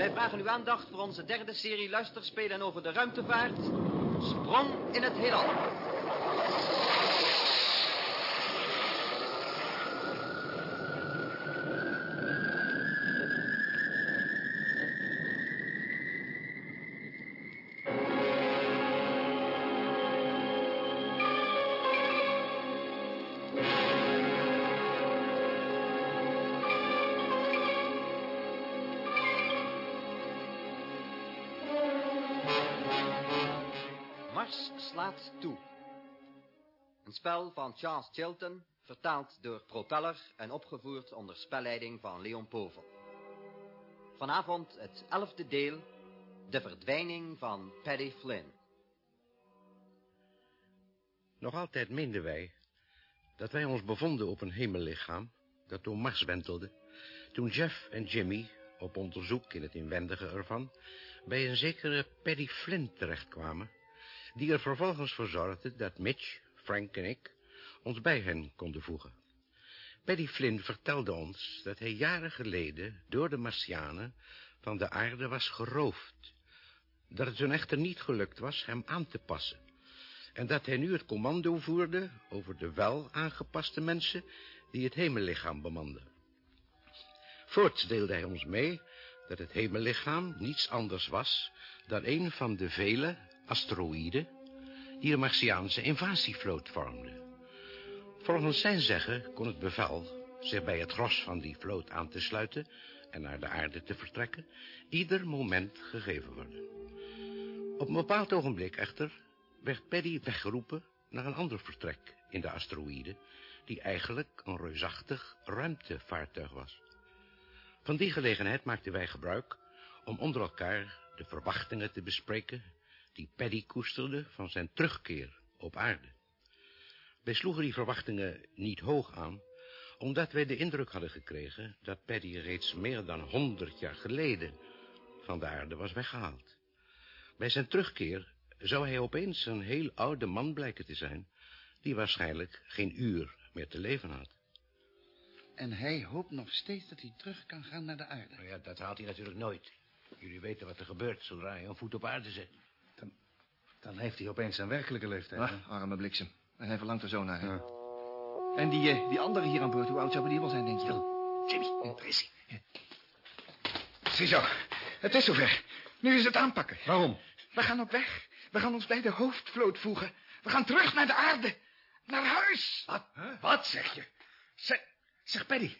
Wij vragen uw aandacht voor onze derde serie luisterspelen over de ruimtevaart. Sprong in het heelal. Spel van Charles Chilton, vertaald door Propeller en opgevoerd onder spelleiding van Leon Povel. Vanavond het elfde deel, de verdwijning van Paddy Flynn. Nog altijd meenden wij dat wij ons bevonden op een hemellichaam dat door Mars wentelde, toen Jeff en Jimmy, op onderzoek in het inwendige ervan, bij een zekere Paddy Flynn terechtkwamen, die er vervolgens voor zorgde dat Mitch, Frank en ik ons bij hen konden voegen. Paddy Flynn vertelde ons dat hij jaren geleden door de Martianen van de aarde was geroofd. Dat het hun echter niet gelukt was hem aan te passen. En dat hij nu het commando voerde over de wel aangepaste mensen die het hemellichaam bemanden. Voorts deelde hij ons mee dat het hemellichaam niets anders was dan een van de vele asteroïden die de Martiaanse invasievloot vormden. Volgens zijn zeggen kon het bevel zich bij het gros van die vloot aan te sluiten en naar de aarde te vertrekken, ieder moment gegeven worden. Op een bepaald ogenblik echter werd Paddy weggeroepen naar een ander vertrek in de asteroïde, die eigenlijk een reusachtig ruimtevaartuig was. Van die gelegenheid maakten wij gebruik om onder elkaar de verwachtingen te bespreken die Paddy koesterde van zijn terugkeer op aarde. Wij sloegen die verwachtingen niet hoog aan, omdat wij de indruk hadden gekregen dat Paddy reeds meer dan honderd jaar geleden van de aarde was weggehaald. Bij zijn terugkeer zou hij opeens een heel oude man blijken te zijn, die waarschijnlijk geen uur meer te leven had. En hij hoopt nog steeds dat hij terug kan gaan naar de aarde. Nou ja, dat haalt hij natuurlijk nooit. Jullie weten wat er gebeurt zodra hij een voet op aarde zet. Dan heeft hij opeens zijn werkelijke leeftijd. arme bliksem. En hij verlangt er zo naar. hè? En die, eh, die andere hier aan boord, hoe oud zouden die wel zijn, denk je? Jimmy, daar is hij. Ziezo, het is zover. Nu is het aanpakken. Waarom? We gaan op weg. We gaan ons bij de hoofdvloot voegen. We gaan terug naar de aarde. Naar huis. Wat? Wat zeg je? Zeg, zeg Paddy.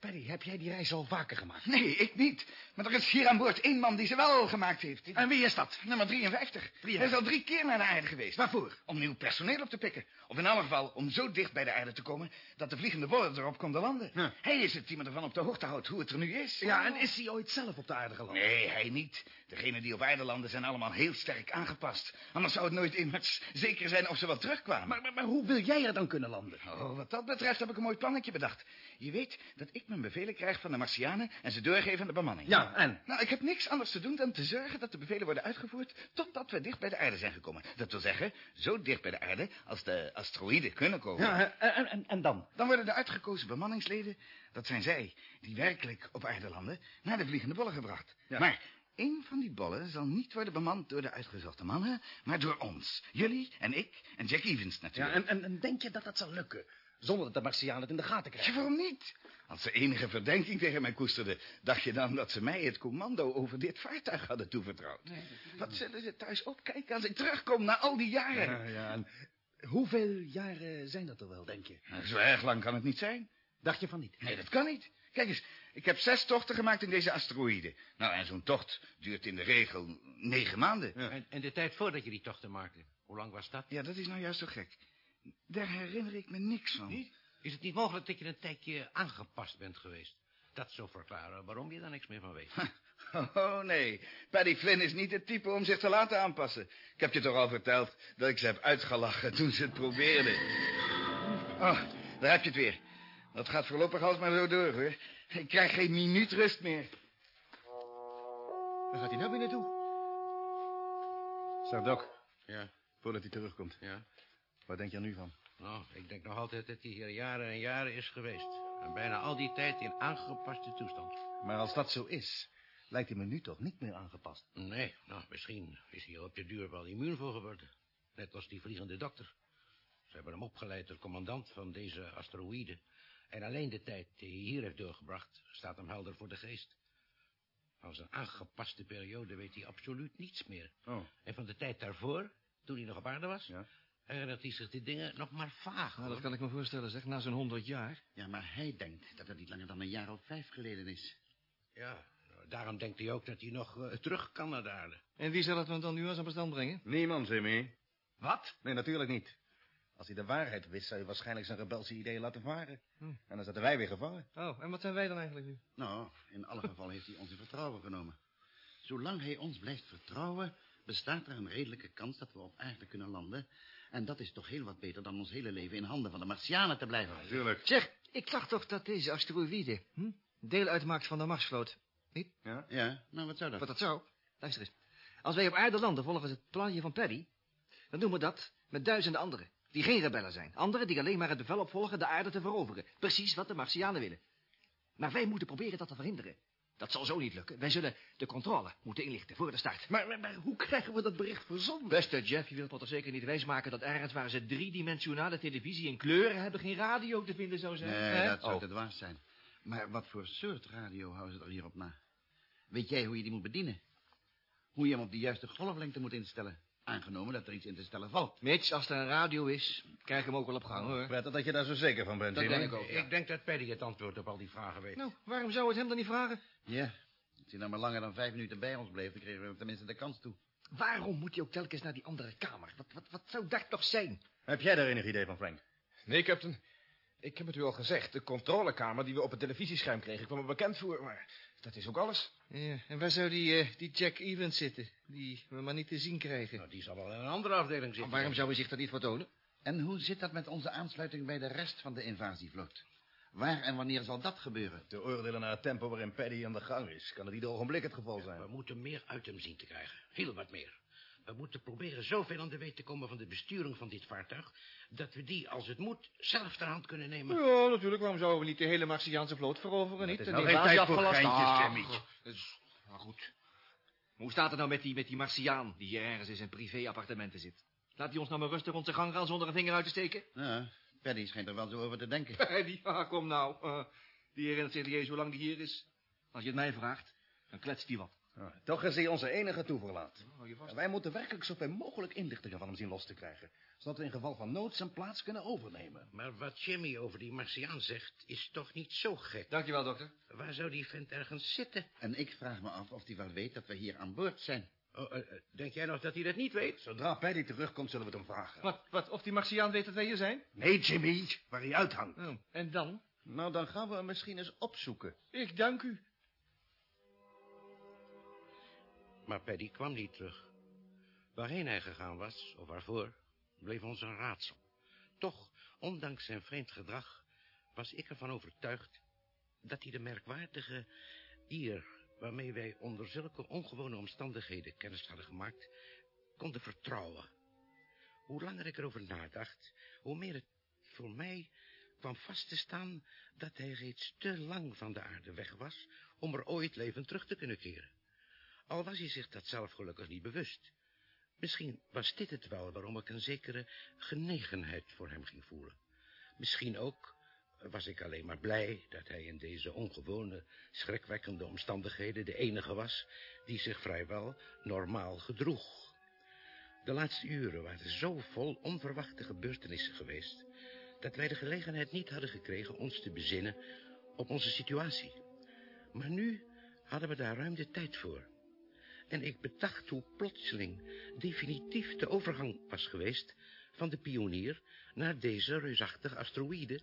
Paddy, heb jij die reis al vaker gemaakt? Nee, ik niet. Maar er is hier aan boord één man die ze wel gemaakt heeft. En wie is dat? Nummer 53. 53. Hij is al drie keer naar de aarde geweest. Waarvoor? Om nieuw personeel op te pikken. Of in elk geval om zo dicht bij de aarde te komen... dat de vliegende bollen erop konden landen. Ja. Hij is het die me ervan op de hoogte houdt hoe het er nu is. Ja, en is hij ooit zelf op de aarde geland? Nee, hij niet. Degenen die op aarde landen zijn allemaal heel sterk aangepast. Anders zou het nooit immers zeker zijn of ze wel terugkwamen. Maar, maar, maar hoe wil jij er dan kunnen landen? Oh, wat dat betreft heb ik een mooi plannetje bedacht. Je weet dat ik mijn bevelen krijg van de Martianen... en ze doorgeven aan de bemanning. Ja, en? Nou, ik heb niks anders te doen dan te zorgen dat de bevelen worden uitgevoerd... totdat we dicht bij de aarde zijn gekomen. Dat wil zeggen, zo dicht bij de aarde als de asteroïden kunnen komen. Ja, en, en, en dan? Dan worden de uitgekozen bemanningsleden, dat zijn zij die werkelijk op aarde landen, naar de vliegende bollen gebracht. Ja. Maar één van die bollen zal niet worden bemand door de uitgezochte mannen, maar door ons. Jullie en ik en Jack Evans Ja, natuurlijk. en, en, en denk je dat dat zal lukken? Zonder dat de Martianen het in de gaten Ja, krijgen? waarom niet? Als ze enige verdenking tegen mij koesterden... dacht je dan dat ze mij het commando over dit vaartuig hadden toevertrouwd? Wat zullen ze thuis opkijken als ik terugkom na al die jaren? Ja, ja, en hoeveel jaren zijn dat er wel, denk je? Nou, Zo erg lang kan het niet zijn. Dacht je van niet? Nee, dat kan niet. Kijk eens, ik heb zes tochten gemaakt in deze asteroïden. Nou, en zo'n tocht duurt in de regel negen maanden. Ja. En, en de tijd voordat je die tochten maakte, hoe lang was dat? dat is nou juist zo gek. Daar herinner ik me niks van. Niet? Is het niet mogelijk dat je een tijdje aangepast bent geweest? Dat zou verklaren waarom je daar niks meer van weet. Oh, nee. Paddy Flynn is niet het type om zich te laten aanpassen. Ik heb je toch al verteld dat ik ze heb uitgelachen toen ze het probeerden. Oh, daar heb je het weer. Dat gaat voorlopig alsmaar zo door, hoor. Ik krijg geen minuut rust meer. Waar gaat hij nou weer naartoe? Zeg, Doc, Ja, voordat hij terugkomt. ja. Wat denk je er nu van? Nou, ik denk nog altijd dat hij hier jaren en jaren is geweest. En bijna al die tijd in aangepaste toestand. Maar als dat zo is, lijkt hij me nu toch niet meer aangepast. Nee, nou, misschien is hij op de duur wel immuun voor geworden. Net als die vliegende dokter. Ze hebben hem opgeleid tot commandant van deze asteroïde. En alleen de tijd die hij hier heeft doorgebracht, staat hem helder voor de geest. Van zijn aangepaste periode weet hij absoluut niets meer. Oh. En van de tijd daarvoor, toen hij nog op aarde was, Ja. Herinnert hij zich die dingen nog maar vaag. Nou, dat kan ik me voorstellen, zeg, na zo'n honderd jaar. Ja, maar hij denkt dat het niet langer dan een jaar of vijf geleden is. Ja, nou, daarom denkt hij ook dat hij nog eh, terug kan naar de aarde. En wie zal het me dan nu aan zijn bestand brengen? Niemand, Jimmy. Wat? Nee, natuurlijk niet. Als hij de waarheid wist, zou hij waarschijnlijk zijn rebelse ideeën laten varen. Hm. En dan zaten wij weer gevangen. Oh, en wat zijn wij dan eigenlijk nu? Nou, in alle gevallen heeft hij ons in vertrouwen genomen. Zolang hij ons blijft vertrouwen, bestaat er een redelijke kans dat we op aarde kunnen landen. En dat is toch heel wat beter dan ons hele leven in handen van de Martianen te blijven. Natuurlijk. Zeg, ik dacht toch dat deze asteroïde hm, deel uitmaakt van de Marsvloot. Ja? Ja, nou wat zou dat? Wat dat zou? Luister eens. Als wij op aarde landen volgens het planje van Paddy... dan doen we dat met duizenden anderen. Die geen rebellen zijn. Anderen die alleen maar het bevel opvolgen de aarde te veroveren. Precies wat de Martianen willen. Maar wij moeten proberen dat te verhinderen. Dat zal zo niet lukken. Wij zullen de controle moeten inlichten voor de start. Maar, maar, maar hoe krijgen we dat bericht verzonden? Beste Jeff, je wilt me toch zeker niet wijsmaken dat ergens waar ze driedimensionale televisie in kleuren hebben geen radio te vinden zou zijn? Nee, dat zou Oh. te dwaas zijn. Maar wat voor soort radio houden ze er hierop na? Weet jij hoe je die moet bedienen? Hoe je hem op de juiste golflengte moet instellen? Aangenomen dat er iets in te stellen valt. Mitch, als er een radio is, krijg ik hem ook wel op gang, hoor. Prettig dat je daar zo zeker van bent, Dat Jimmy. denk ik ook, ja. Ik denk dat Paddy het antwoord op al die vragen weet. Nou, waarom zou het hem dan niet vragen? Ja, als hij nou maar langer dan vijf minuten bij ons bleef, dan kregen we hem tenminste de kans toe. Waarom moet hij ook telkens naar die andere kamer? Wat, wat, wat zou dat toch zijn? Heb jij daar enig idee van, Frank? Nee, captain. Ik heb het u al gezegd. De controlekamer die we op het televisiescherm kregen kwam me bekend voor. Maar dat is ook alles. Ja, en waar zou die, eh, die Jack Evans zitten? Die we maar niet te zien krijgen. Nou, die zal wel in een andere afdeling zitten. waarom zou hij zich dat niet vertonen? En hoe zit dat met onze aansluiting bij de rest van de invasievloot? Waar en wanneer zal dat gebeuren? Te oordelen naar het tempo waarin Paddy aan de gang is, kan het ieder ogenblik het geval zijn. We moeten meer uit hem zien te krijgen. Heel wat meer. We moeten proberen zoveel aan de weet te komen van de besturing van dit vaartuig... dat we die, als het moet, zelf ter hand kunnen nemen. Ja, natuurlijk. Waarom zouden we niet de hele Martiaanse vloot veroveren? Niet? is En nou die geen tijd voor geintjes, Ah, dat is- Nou goed. Maar hoe staat het nou met die, met die Martiaan... die hier ergens in zijn privé-appartementen zit? Laat hij ons nou maar rustig rond zijn gang gaan zonder een vinger uit te steken? Ja, Paddy schijnt er wel zo over te denken. die, ah, kom nou. Eh, die herinnert zich niet eens hoe lang die hier is. Als je het mij vraagt, dan kletst hij wat. Ah, toch is hij onze enige toeverlaat. En wij moeten werkelijk zoveel mogelijk inlichtingen van hem zien los te krijgen. Zodat we in geval van nood zijn plaats kunnen overnemen. Maar wat Jimmy over die Martiaan zegt, is toch niet zo gek. Dankjewel, dokter. Waar zou die vent ergens zitten? En ik vraag me af of hij wel weet dat we hier aan boord zijn. Oh, eh, eh, denk jij nog dat hij dat niet weet? Zodra Paddy terugkomt, zullen we het hem vragen. Wat, wat, of die Martiaan weet dat wij hier zijn? Nee, Jimmy, waar hij uithangt. Oh, en dan? Nou, dan gaan we hem misschien eens opzoeken. Ik dank u. Maar Paddy kwam niet terug. Waarheen hij gegaan was, of waarvoor, bleef ons een raadsel. Toch, ondanks zijn vreemd gedrag, was ik ervan overtuigd dat hij de merkwaardige eer waarmee wij onder zulke ongewone omstandigheden kennis hadden gemaakt, konden vertrouwen. Hoe langer ik erover nadacht, hoe meer het voor mij kwam vast te staan dat hij reeds te lang van de aarde weg was om er ooit levend terug te kunnen keren. Al was hij zich dat zelf gelukkig niet bewust. Misschien was dit het wel waarom ik een zekere genegenheid voor hem ging voelen. Misschien ook was ik alleen maar blij dat hij in deze ongewone, schrikwekkende omstandigheden de enige was die zich vrijwel normaal gedroeg. De laatste uren waren zo vol onverwachte gebeurtenissen geweest, dat wij de gelegenheid niet hadden gekregen ons te bezinnen op onze situatie. Maar nu hadden we daar ruim de tijd voor. En ik bedacht hoe plotseling definitief de overgang was geweest van de pionier naar deze reusachtige asteroïde,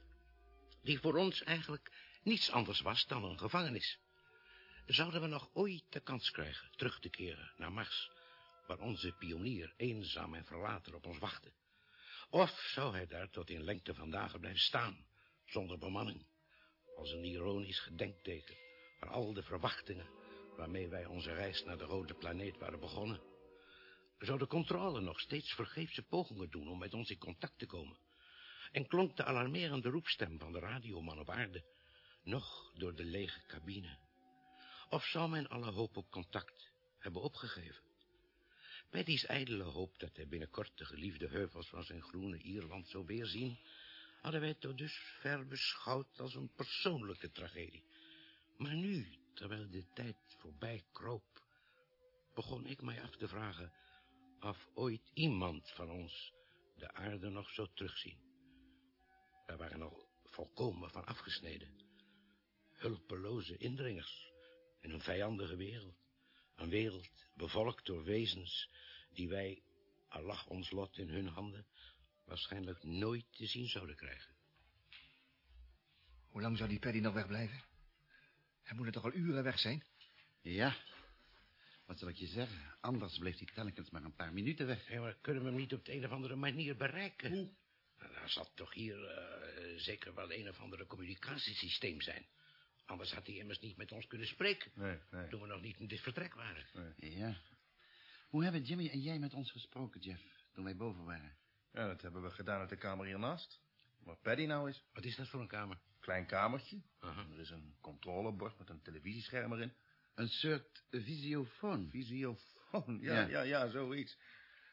die voor ons eigenlijk niets anders was dan een gevangenis. Zouden we nog ooit de kans krijgen terug te keren naar Mars, waar onze pionier eenzaam en verlaten op ons wachtte? Of zou hij daar tot in lengte van dagen blijven staan, zonder bemanning, als een ironisch gedenkteken van al de verwachtingen waarmee wij onze reis naar de rode planeet waren begonnen? Zou de controle nog steeds vergeefse pogingen doen om met ons in contact te komen? En klonk de alarmerende roepstem van de radioman op aarde nog door de lege cabine? Of zou men alle hoop op contact hebben opgegeven? Paddy's ijdele hoop dat hij binnenkort de geliefde heuvels van zijn groene Ierland zou weerzien, hadden wij tot dusver beschouwd als een persoonlijke tragedie. Maar nu, terwijl de tijd voorbij kroop, begon ik mij af te vragen of ooit iemand van ons de aarde nog zou terugzien. We waren nog volkomen van afgesneden. Hulpeloze indringers in een vijandige wereld. Een wereld bevolkt door wezens die wij, al lag ons lot in hun handen, waarschijnlijk nooit te zien zouden krijgen. Hoe lang zou die Paddy nog wegblijven? Hij moet er toch al uren weg zijn? Ja. Wat zal ik je zeggen? Anders bleef hij telkens maar een paar minuten weg. Ja, maar kunnen we hem niet op de een of andere manier bereiken? Hoe? Nou, er zal toch hier uh, zeker wel een of andere communicatiesysteem zijn. Anders had hij immers niet met ons kunnen spreken. Nee, nee. Toen we nog niet in dit vertrek waren. Nee. Ja. Hoe hebben Jimmy en jij met ons gesproken, Jeff, toen wij boven waren? Ja, dat hebben we gedaan uit de kamer hiernaast. Waar Paddy nou is. Wat is dat voor een kamer? Klein kamertje. Er is een controlebord met een televisiescherm erin. Een soort visiofoon. Visiofoon, ja, Ja. ja, ja, zoiets.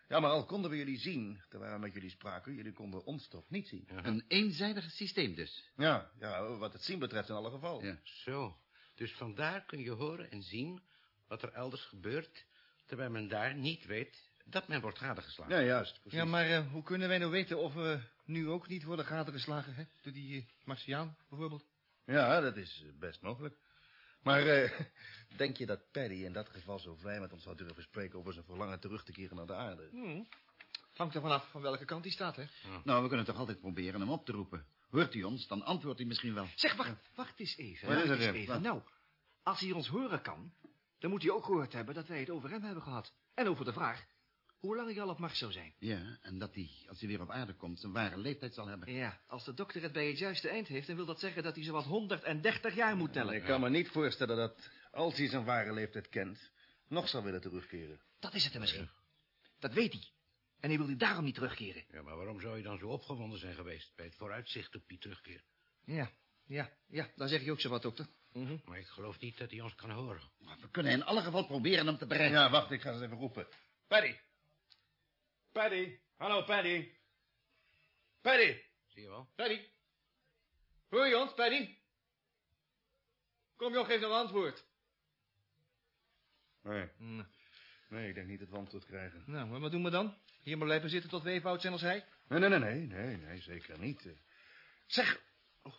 Ja, maar al konden we jullie zien, terwijl we met jullie spraken, jullie konden ons toch niet zien. Ja. Een eenzijdig systeem dus. Ja, ja, wat het zien betreft in alle geval. Ja. Zo. Dus vandaar kun je horen en zien wat er elders gebeurt... terwijl men daar niet weet dat men wordt gadegeslagen. Ja, juist. Precies. Ja, maar eh, hoe kunnen wij nou weten of we nu ook niet worden gatengeslagen, hè? Door die uh, Martiaan, bijvoorbeeld? Ja, dat is eh, best mogelijk. Maar eh, denk je dat Paddy in dat geval zo vrij met ons zou durven spreken over zijn verlangen terug te keren naar de aarde? Hmm. Hangt er vanaf van welke kant hij staat, hè? Nou, we kunnen toch altijd proberen hem op te roepen. Hoort hij ons, dan antwoordt hij misschien wel. Zeg, wacht, wacht eens even. Wat is wacht er, even. Wat? Nou, als hij ons horen kan, dan moet hij ook gehoord hebben dat wij het over hem hebben gehad. En over de vraag hoe lang hij al op Mars zou zijn. Ja, en dat hij, als hij weer op aarde komt, zijn ware leeftijd zal hebben. Ja, als de dokter het bij het juiste eind heeft, dan wil dat zeggen dat hij zowat 130 jaar moet tellen. Ik kan me niet voorstellen dat, als hij zijn ware leeftijd kent, nog zou willen terugkeren. Dat is het er misschien. Dat weet hij. En hij wil hij daarom niet terugkeren. Ja, maar waarom zou je dan zo opgewonden zijn geweest... bij het vooruitzicht op die terugkeer? Ja, ja, ja, dan zeg je ook zo wat, dokter. Maar ik geloof niet dat hij ons kan horen. Maar we kunnen in alle geval proberen hem te bereiken. Ja, wacht, ik ga eens even roepen. Paddy! Paddy! Hallo, Paddy! Paddy! Zie je wel? Paddy? Hoor je ons, Paddy? Kom joh, geef nou antwoord. Nee, nee, ik denk niet dat we antwoord krijgen. Nou, maar wat doen we dan? Hier maar blijven zitten tot we even oud zijn als hij? Nee, nee, nee, nee, nee, nee zeker niet. Eh, Zeg,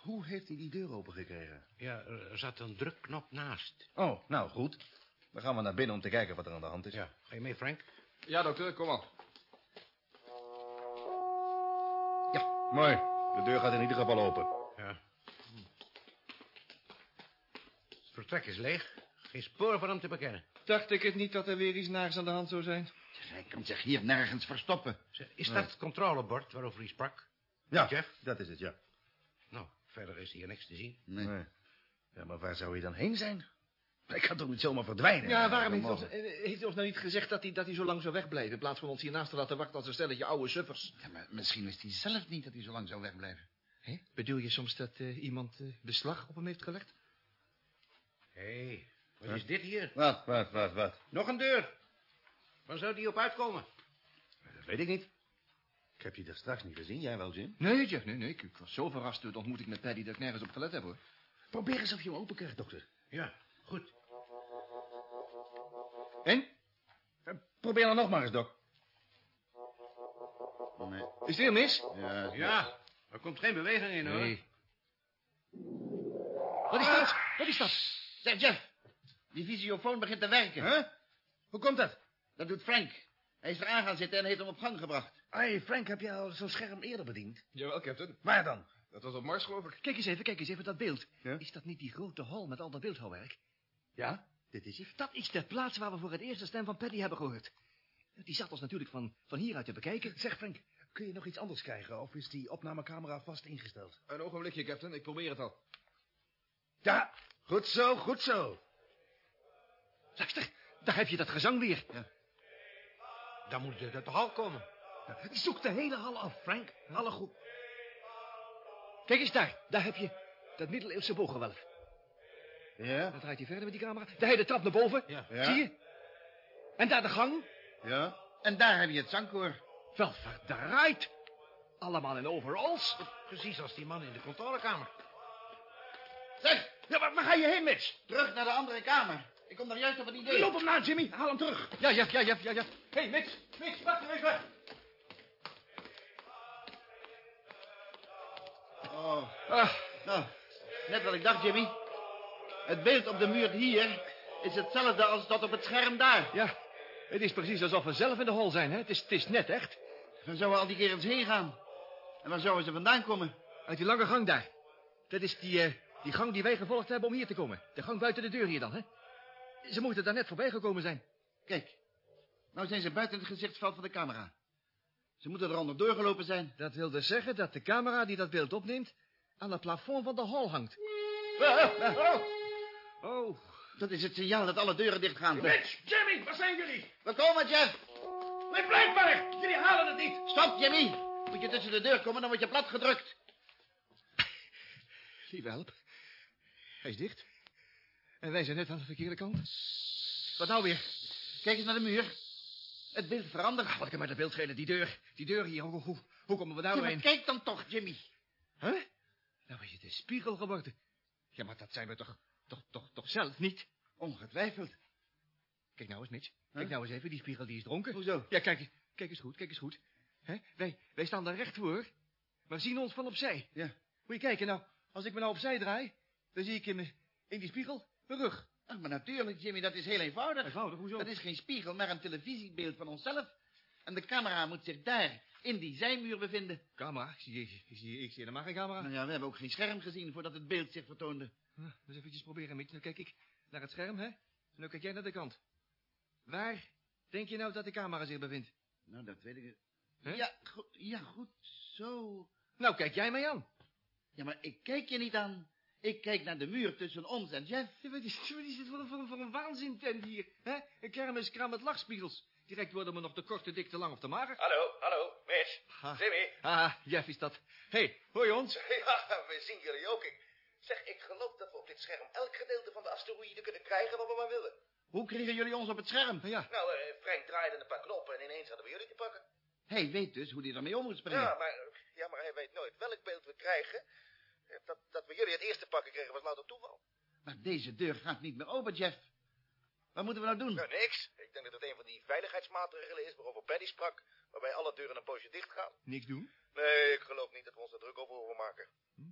hoe heeft hij die deur opengekregen? Ja, er er zat een drukknop naast. Oh, nou, goed. Dan gaan we naar binnen om te kijken wat er aan de hand is. Ja, ga je mee, Frank? Ja, dokter, kom al. Mooi. De deur gaat in ieder geval open. Ja. Het vertrek is leeg. Geen spoor van hem te bekennen. Dacht ik het niet dat er weer iets naars aan de hand zou zijn? Hij kan zich hier nergens verstoppen. Is dat het controlebord waarover hij sprak? Ja, Jeff? dat is het, ja. Nou, verder is hier niks te zien. Nee. Nee. Ja, maar waar zou hij dan heen zijn? Hij kan toch niet zomaar verdwijnen? Ja, waarom dat heeft hij, ons, eh, heeft hij ons nou niet gezegd dat hij, dat hij zo lang zou wegblijven... in plaats van ons hiernaast te laten wachten als een stelletje oude suffers? Ja, maar misschien wist hij zelf niet dat hij zo lang zou wegblijven. Hè? Bedoel je soms dat eh, iemand eh, beslag op hem heeft gelegd? Hé, hey, wat is dit hier? Wat, wat, wat, wat? Nog een deur. Waar zou die op uitkomen? Dat weet ik niet. Ik heb je daar straks niet gezien. Jij wel, Jim? Nee, Jeff, nee, nee. Ik, ik was zo verrast door de ontmoeting met Paddy dat ik nergens op gelet heb, hoor. Probeer eens of je hem open krijgt, dokter. Ja, goed. En? Probeer dan nog maar eens, dok. Nee. Is het heel mis? Ja, Ja, er komt geen beweging in, hoor. Nee. Wat is dat? Wat is dat? Zeg, Jeff. Die visiofoon begint te werken. Huh? Hoe komt dat? Dat doet Frank. Hij is eraan gaan zitten en heeft hem op gang gebracht. Hey, Frank, heb jij al zo'n scherm eerder bediend? Jawel, captain. Waar dan? Dat was op Mars, geloof ik. Kijk eens even, kijk eens even, dat beeld. Ja? Is dat niet die grote hal met al dat beeldhouwwerk? Ja, dit is het. Dat is de plaats waar we voor het eerst de stem van Paddy hebben gehoord. Die zat ons natuurlijk van, van hieruit te bekijken. Zeg, Frank, kun je nog iets anders krijgen? Of is die opnamecamera vast ingesteld? Een ogenblikje, captain. Ik probeer het al. Ja, goed zo, goed zo. Luister, daar heb je dat gezang weer. Dan moet het uit de hal komen. Zoek de hele hal af, Frank. Alle goed. Kijk eens daar, daar heb je dat middeleeuwse booggewelf. Ja? Dan draait hij verder met die camera. Daar heb je de trap naar boven. Ja. Zie je? En daar de gang. Ja. En daar heb je het zangkoor. Wel verdraaid. Allemaal in overalls. Precies als die man in de controlekamer. Zeg, Ja, waar, waar ga je heen, Mitch? terug naar de andere kamer. Ik kom daar juist op het idee. Loop hem na, Jimmy. Haal hem terug. Ja, ja, ja, ja, ja. ja. Hé, hey, Mitch. Mitch, wacht even. Oh, Ah, nou, net wat ik dacht, Jimmy. Het beeld op de muur hier is hetzelfde als dat op het scherm daar. ja. Het is precies alsof we zelf in de hol zijn, hè? Het is, het is net echt. Waar zouden al die kerels heen gaan? En waar zouden ze vandaan komen? Uit die lange gang daar. Dat is die, eh, die gang die wij gevolgd hebben om hier te komen. De gang buiten de deur hier dan, hè? Ze moeten daar net voorbij gekomen zijn. Kijk, nou zijn ze buiten het gezichtsveld van de camera. Ze moeten er onder doorgelopen zijn. Dat wil dus zeggen dat de camera die dat beeld opneemt... aan het plafond van de hal hangt. Oh. Dat is het signaal dat alle deuren dichtgaan. Mitch, Jimmy, waar zijn jullie? We komen, Jeff. Nee, blijf maar. Jullie halen het niet. Stop, Jimmy. Moet je tussen de deur komen, dan word je plat gedrukt. Lieve help. Hij is dicht. En wij zijn net aan de verkeerde kant. Wat nou weer? Kijk eens naar de muur. Het beeld verandert. Ah, wat kan mij dat beeld schelen? Die deur. Die deur hier. Hoe, hoe, hoe komen we daar Ja, maar kijk dan toch, Jimmy. Huh? Nou is het een spiegel geworden. Ja, maar dat zijn we toch, toch, toch, toch zelf niet? Ongetwijfeld. Kijk nou eens, Mitch. Kijk Huh? nou eens even, die spiegel die is dronken. Hoezo? Ja, kijk, kijk eens goed, kijk eens goed. Hè? Wij, wij staan daar recht voor, maar zien ons van opzij. Ja. Moet je kijken, nou, als ik me nou opzij draai, dan zie ik in, me- in die spiegel mijn rug. Ach, maar natuurlijk, Jimmy, dat is heel eenvoudig. Eenvoudig, hoezo? Dat is geen spiegel, maar een televisiebeeld van onszelf. En de camera moet zich daar, in die zijmuur bevinden. Camera? Ik zie, ik, ik zie, ik zie helemaal geen camera. Nou ja, we hebben ook geen scherm gezien voordat het beeld zich vertoonde. Nou, dus eventjes proberen, Mitch. Nu kijk ik naar het scherm, hè? En nu kijk jij naar de kant. Waar denk je nou dat de camera zich bevindt? Nou, dat weet ik. Hè? Ja, goed, ja, goed, zo. Nou, kijk jij mij aan. Ja, maar ik kijk je niet aan. Ik kijk naar de muur tussen ons en Jeff. Ja, wat, is, wat is dit voor een, voor een, voor een waanzintent hier? Hè? Een kermiskram met lachspiegels. Direct worden we nog te kort, te dik, te lang of te mager. Hallo, hallo, Mitch. Ah. Jimmy. Ah, Jeff is dat. Hé, hey, hoor je ons? Ja, we zien jullie ook. Ik, zeg, ik geloof dat we op dit scherm elk gedeelte van de asteroïde kunnen krijgen wat we maar willen. Hoe kregen jullie ons op het scherm? Ja, Nou, eh, Frank draaide een paar knoppen en ineens hadden we jullie te pakken. Hij weet dus hoe hij ermee om moet springen. Ja, maar, ja, maar hij weet nooit welk beeld we krijgen. Eh, Dat, dat we jullie het eerste pakken kregen was louter toeval. Maar deze deur gaat niet meer open, Jeff. Wat moeten we nou doen? Nou, niks. Ik denk dat het een van die veiligheidsmaatregelen is waarover Paddy sprak, waarbij alle deuren een poosje dicht gaan. niks doen. Nee, ik geloof niet dat we ons er druk over hoeven maken.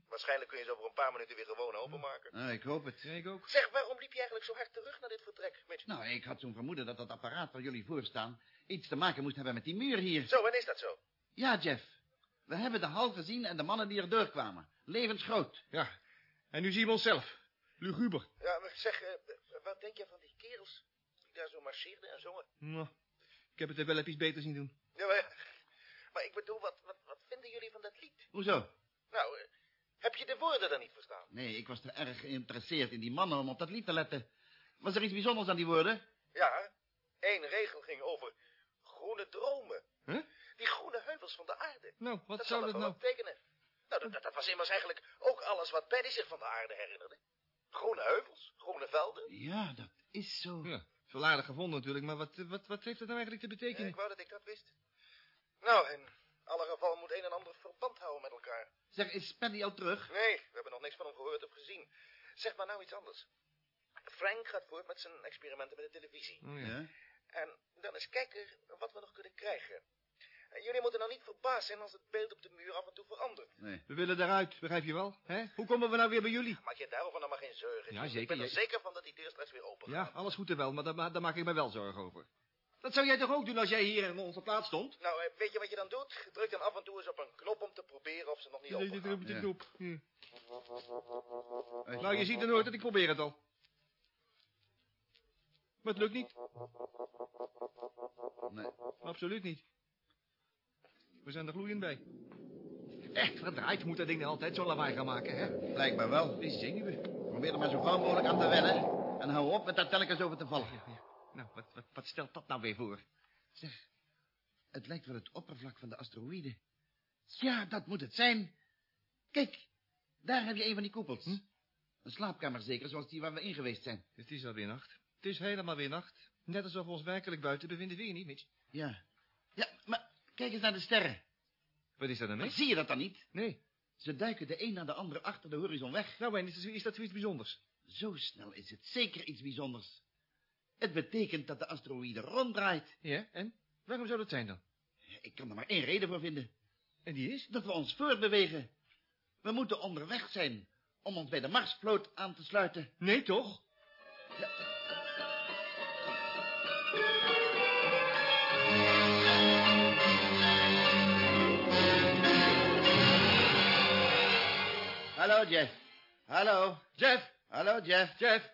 Waarschijnlijk kun je ze over een paar minuten weer gewoon openmaken. Nou, ik hoop het. Ja, ik ook. Zeg, waarom liep je eigenlijk zo hard terug naar dit vertrek, Mitch? Nou, ik had zo'n vermoeden dat dat apparaat waar jullie voor staan... iets te maken moest hebben met die muur hier. Zo, en is dat zo? Ja, Jeff. We hebben de hal gezien en de mannen die er doorkwamen. Levensgroot. Ja, en nu zien we onszelf. Luguber. Ja, maar zeg, eh, wat denk je van die kerels die daar zo marcheerden en zongen? Nou, ik heb het er wel even iets beter zien doen. Ja, maar, maar ik bedoel, wat, wat, wat vinden jullie van dat lied? Hoezo? Nou, eh, heb je de woorden dan niet verstaan? Nee, ik was te erg geïnteresseerd in die mannen om op dat lied te letten. Was er iets bijzonders aan die woorden? Ja, één regel ging over groene dromen. Huh? Die groene heuvels van de aarde. Nou, wat dat zou dat nou... betekenen. Nou, dat, dat was immers eigenlijk ook alles wat Paddy zich van de aarde herinnerde. Groene heuvels, groene velden. Ja, dat is zo. Ja, veel aardig gevonden natuurlijk, maar wat, wat, wat heeft het nou eigenlijk te Ja, betekenen? ik wou dat ik dat wist. Nou, in alle gevallen moet een en ander verband houden met elkaar. Zeg, is Paddy al terug? Nee, we hebben nog niks van hem gehoord of gezien. Zeg maar nou iets anders. Frank gaat voort met zijn experimenten met de televisie. Oh, ja. Ja. En dan eens kijken wat we nog kunnen krijgen. En jullie moeten nou niet verbaasd zijn als het beeld op de muur af en toe verandert. Nee. We willen daaruit, begrijp je wel? Hè? Hoe komen we nou weer bij jullie? Maak je daarover nou maar geen zorgen. Ja, Ik zeker, ben er jij- zeker van dat die deur straks weer open Ja, gaat. alles goed en wel, maar daar, daar maak ik me wel zorgen over. Dat zou jij toch ook doen als jij hier in onze plaats stond? Nou, eh, weet je wat je dan doet? Druk dan af en toe eens op een knop om te proberen of ze nog niet open gaan. Ja. knop. Hm. Nou, je ziet er nooit dat ik probeer het al. Maar het lukt niet. Nee. Absoluut niet. We zijn er gloeiend bij. Echt verdraaid moet dat ding nou altijd zo lawaai gaan maken, hè? Blijkbaar wel. Die zenuwen. Probeer er maar zo gauw mogelijk aan te wennen. En hou op met daar telkens over te vallen. Ja, ja. Nou, wat, wat, wat stelt dat nou weer voor? Zeg, het lijkt wel het oppervlak van de asteroïde. Ja, dat moet het zijn. Kijk, daar heb je een van die koepels. Hm? Een slaapkamer zeker, zoals die waar we in geweest zijn. Het is alweer nacht. Het is helemaal weer nacht. Net alsof we ons werkelijk buiten bevinden, weer niet, Mitch? Ja. Ja, maar kijk eens naar de sterren. Wat is dat dan mee? Zie je dat dan niet? Nee. Ze duiken de een na de andere achter de horizon weg. Nou, en is, is dat zoiets bijzonders? Zo snel is het zeker iets bijzonders. Het betekent dat de asteroïde ronddraait. Ja, en? Waarom zou dat zijn dan? Ik kan er maar één reden voor vinden. En die is? Dat we ons voortbewegen. We moeten onderweg zijn om ons bij de Marsvloot aan te sluiten. Nee, toch? Hallo, Jeff. Hallo. Jeff! Hallo, Jeff. Jeff!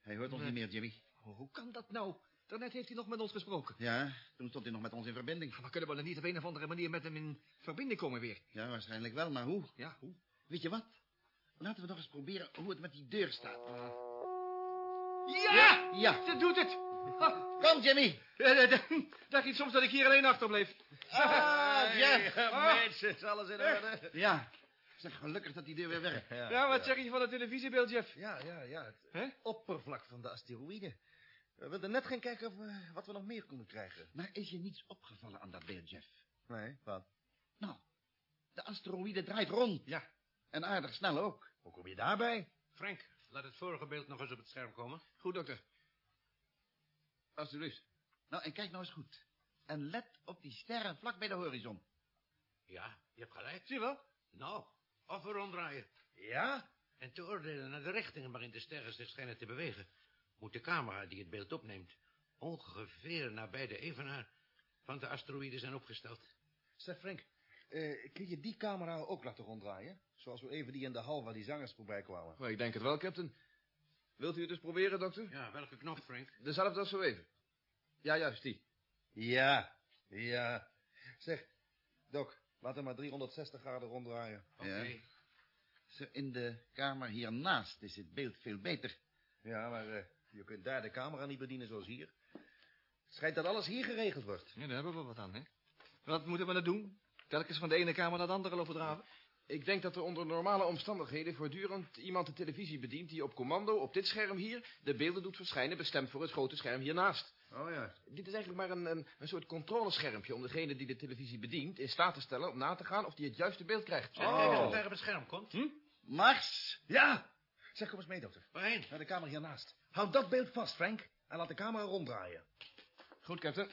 Hij hoort ons niet meer, Jimmy. Oh, hoe kan dat nou? Daarnet heeft hij nog met ons gesproken. Ja, toen stond hij nog met ons in verbinding. Maar kunnen we dan niet op een of andere manier met hem in verbinding komen weer? Ja, waarschijnlijk wel, maar hoe? Ja, hoe? Weet je wat? Laten we nog eens proberen hoe het met die deur staat. Ja! Ja. Ze doet het! Ha, Kom, Jimmy. eh, eh, eh, Dacht je soms dat ik hier alleen achterbleef? Ah, Jeff. Ah. is alles in orde. Ja. Zeg, gelukkig dat die deur weer werkt. Ja, wat zeg je van het televisiebeeld, Jeff? Ja, ja, ja. Het oppervlak van de asteroïde. We wilden net gaan kijken of we, wat we nog meer konden krijgen. Maar is je niets opgevallen aan dat beeld, Jeff? Nee, wat? Nou, de asteroïde draait rond. Ja. En aardig snel ook. Hoe kom je daarbij? Frank, laat het vorige beeld nog eens op het scherm komen. Goed, dokter. Alsjeblieft. Nou, en kijk nou eens goed. En let op die sterren vlak bij de horizon. Ja, je hebt gelijk. Zie je wel? Nou, of we ronddraaien. Ja? En te oordelen naar de richtingen waarin de sterren zich schijnen te bewegen... moet de camera die het beeld opneemt... ongeveer nabij de evenaar van de asteroïde zijn opgesteld. Zeg Frank, eh, kun je die camera ook laten ronddraaien? Zoals we even die in de hal waar die zangers voorbij kwamen. Maar ik denk het wel, captain. Wilt u het dus proberen, dokter? Ja, welke knop, Frank? Dezelfde als zo even. Ja, juist, die. Ja, ja. Zeg, Doc, laat hem maar 360 graden ronddraaien. Oké. Ja. In de kamer hiernaast is het beeld veel beter. Ja, maar eh, je kunt daar de camera niet bedienen zoals hier. Het schijnt dat alles hier geregeld wordt. Ja, daar hebben we wat aan, hè? Wat moeten we nou doen? Telkens van de ene kamer naar de andere lopen draven? Ik denk dat er onder normale omstandigheden voortdurend iemand de televisie bedient... die op commando op dit scherm hier de beelden doet verschijnen... bestemd voor het grote scherm hiernaast. Oh ja. Dit is eigenlijk maar een, een, een soort controleschermpje... om degene die de televisie bedient in staat te stellen... om na te gaan of die het juiste beeld krijgt. Zeg, kijk eens wat daar op het scherm komt. Mars! Ja! Zeg, kom eens mee, dokter. Waarheen? Naar de kamer hiernaast. Houd dat beeld vast, Frank. En laat de camera ronddraaien. Goed, captain.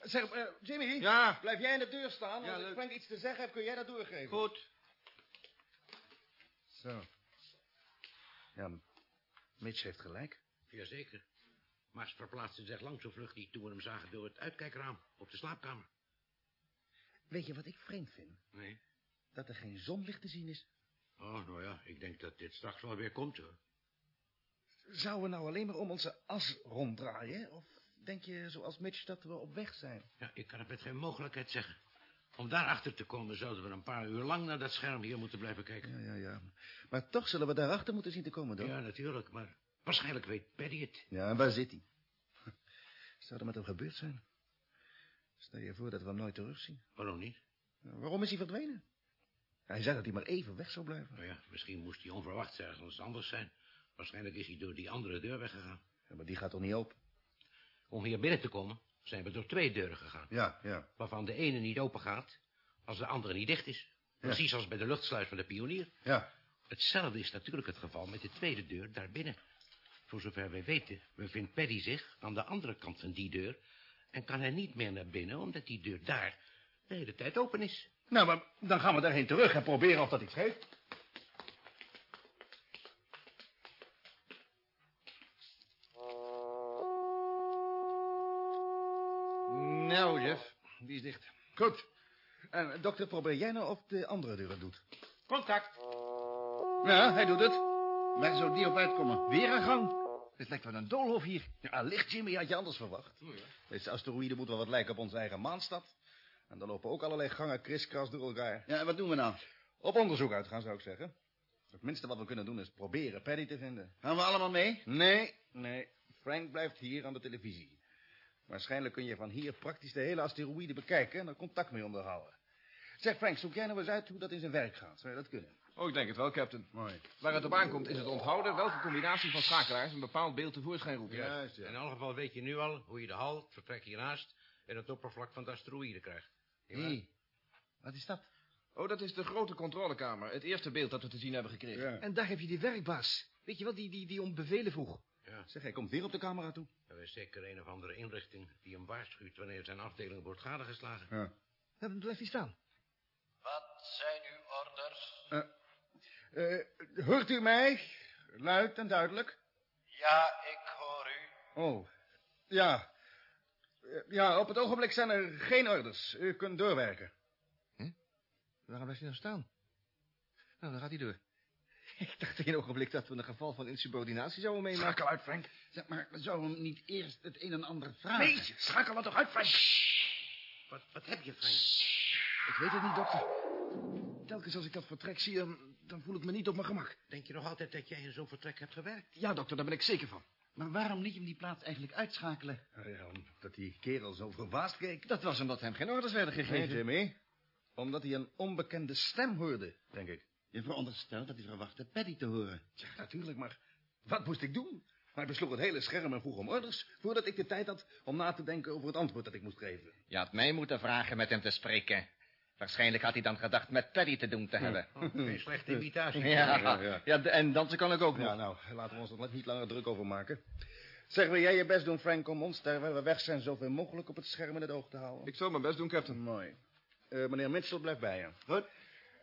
Zeg, eh, Jimmy. Ja. Blijf jij in de deur staan. Ja, Als ik leuk. Frank iets te zeggen heb, kun jij dat doorgeven. Goed. Zo. Ja, Mitch heeft gelijk. Jazeker. Mars verplaatste zich lang zo vlug niet toen we hem zagen door het uitkijkraam op de slaapkamer. Weet je wat ik vreemd vind? Nee. Dat er geen zonlicht te zien is. Oh, nou ja, ik denk dat dit straks wel weer komt, hoor. Zouden we nou alleen maar om onze as ronddraaien? Of denk je, zoals Mitch, dat we op weg zijn? Ja, ik kan het met geen mogelijkheid zeggen. Om daarachter te komen zouden we een paar uur lang naar dat scherm hier moeten blijven kijken. Ja, ja, ja. Maar toch zullen we daarachter moeten zien te komen, dan. Ja, natuurlijk, maar waarschijnlijk weet Paddy het. Ja, en waar zit hij? Zou er met hem gebeurd zijn? Stel je voor dat we hem nooit terugzien. Waarom niet? Waarom is hij verdwenen? Hij zei dat hij maar even weg zou blijven. Nou ja, misschien moest hij onverwachts ergens anders zijn. Waarschijnlijk is hij door die andere deur weggegaan. Ja, maar die gaat toch niet open? Om hier binnen te komen zijn we door twee deuren gegaan. Ja, ja. Waarvan de ene niet open gaat als de andere niet dicht is. Precies als bij de luchtsluis van de pionier. Ja. Hetzelfde is natuurlijk het geval met de tweede deur daarbinnen. Voor zover wij weten bevindt Paddy zich aan de andere kant van die deur... en kan hij niet meer naar binnen omdat die deur daar de hele tijd open is. Nou, maar dan gaan we daarheen terug en proberen of dat iets geeft. Nou, Jeff, die is dicht. Goed. En dokter, probeer jij nou of de andere deur het doet. Contact. Ja, hij doet het. Waar zou die op uitkomen? Weer een gang. Het lijkt wel een doolhof hier. Ja, licht, Jimmy, had je anders verwacht. Deze asteroïde moet wel wat lijken op onze eigen maanstad. En dan lopen ook allerlei gangen kriskras door elkaar. Ja, en wat doen we nou? Op onderzoek uitgaan, zou ik zeggen. Het minste wat we kunnen doen is proberen Paddy te vinden. Gaan we allemaal mee? Nee, nee. Frank blijft hier aan de televisie. Waarschijnlijk kun je van hier praktisch de hele asteroïde bekijken en er contact mee onderhouden. Zeg Frank, zoek jij nou eens uit hoe dat in zijn werk gaat. Zou je dat kunnen? Oh, ik denk het wel, captain. Mooi. Waar het op aankomt is het onthouden welke combinatie van schakelaars een bepaald beeld tevoorschijn roept. Juist, ja. In elk geval weet je nu al hoe je de hal, het vertrek hiernaast... en het oppervlak van de asteroïde krijgt. Hé, wat is dat? Oh, dat is de grote controlekamer. Het eerste beeld dat we te zien hebben gekregen. Ja. En daar heb je die werkbaas. Weet je wel, die, die, die om bevelen vroeg. Zeg, hij komt weer op de camera toe. Er is zeker een of andere inrichting die hem waarschuwt... wanneer zijn afdeling wordt gadegeslagen. Ja. Ja, dan blijft hij staan. Wat zijn uw orders? Eh, hoort u mij? Luid en duidelijk. Ja, ik hoor u. Oh, ja. Eh, Ja, op het ogenblik zijn er geen orders. U kunt doorwerken. Waarom blijft hij nou staan? Nou, dan gaat hij door. Ik dacht in een ogenblik dat we een geval van insubordinatie zouden meemaken. Schakel uit, Frank. Zeg maar, we zouden hem niet eerst het een en ander vragen? Nee, schakel wat toch uit, Frank. Wat, wat heb je, Frank? Ik weet het niet, dokter. Telkens als ik dat vertrek zie, dan, dan voel ik me niet op mijn gemak. Denk je nog altijd dat jij in zo'n vertrek hebt gewerkt? Ja, dokter, daar ben ik zeker van. Maar waarom liet je hem die plaats eigenlijk uitschakelen? Nou ja, omdat die kerel zo verbaasd keek. Dat was omdat hem geen orders werden Nee, gegeven. Jimmy. Omdat hij een onbekende stem hoorde, denk ik. Je veronderstelt dat hij verwachtte Paddy te horen. Ja, natuurlijk, maar wat moest ik doen? Hij besloeg het hele scherm en vroeg om orders... voordat ik de tijd had om na te denken over het antwoord dat ik moest geven. Je had mij moeten vragen met hem te spreken. Waarschijnlijk had hij dan gedacht met Paddy te doen te hebben. Oh, geen slechte imitatie. Ja, Ja, ja. ja, de- en dansen kan ik ook Ja, nog. nou, laten we ons er niet langer druk over maken. Zeg, wil jij je best doen, Frank, om ons, terwijl we weg zijn... zoveel mogelijk op het scherm in het oog te houden? Ik zal mijn best doen, captain. Mooi. Eh, meneer Mitchell blijft bij je. Goed.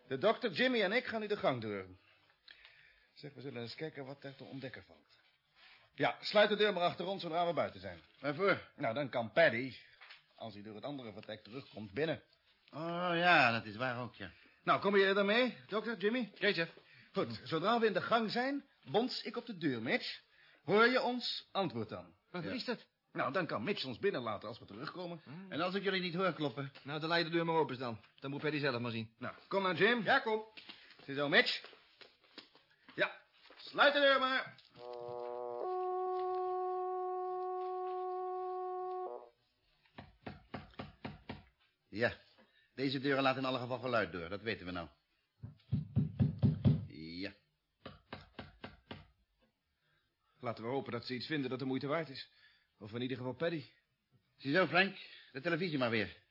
De dokter, Jimmy en ik gaan nu de gang door. Zeg, we zullen eens kijken wat er te ontdekken valt. Ja, sluit de deur maar achter ons zodra we buiten zijn. Waarvoor? Nou, dan kan Paddy, als hij door het andere vertrek terugkomt, binnen. Oh ja, dat is waar ook, ja. Nou, kom je er mee, dokter, Jimmy? Oké, Jeff. Goed, zodra we in de gang zijn, bons ik op de deur, Mitch. Hoor je ons? Antwoord dan. Waarvoor is dat? Nou, dan kan Mitch ons binnenlaten als we terugkomen. En als ik jullie niet hoor kloppen? Nou, dan laat je de deur maar open dan. Dan moet Paddy zelf maar zien. Nou, kom nou, Jim. Ja, kom. Ziezo, Mitch. Ja, sluit de deur maar. Ja, deze deuren laten in alle geval geluid door, dat weten we nou. Ja, Laten we hopen dat ze iets vinden dat de moeite waard is. Of in ieder geval Paddy. ziezo Frank, de televisie maar weer.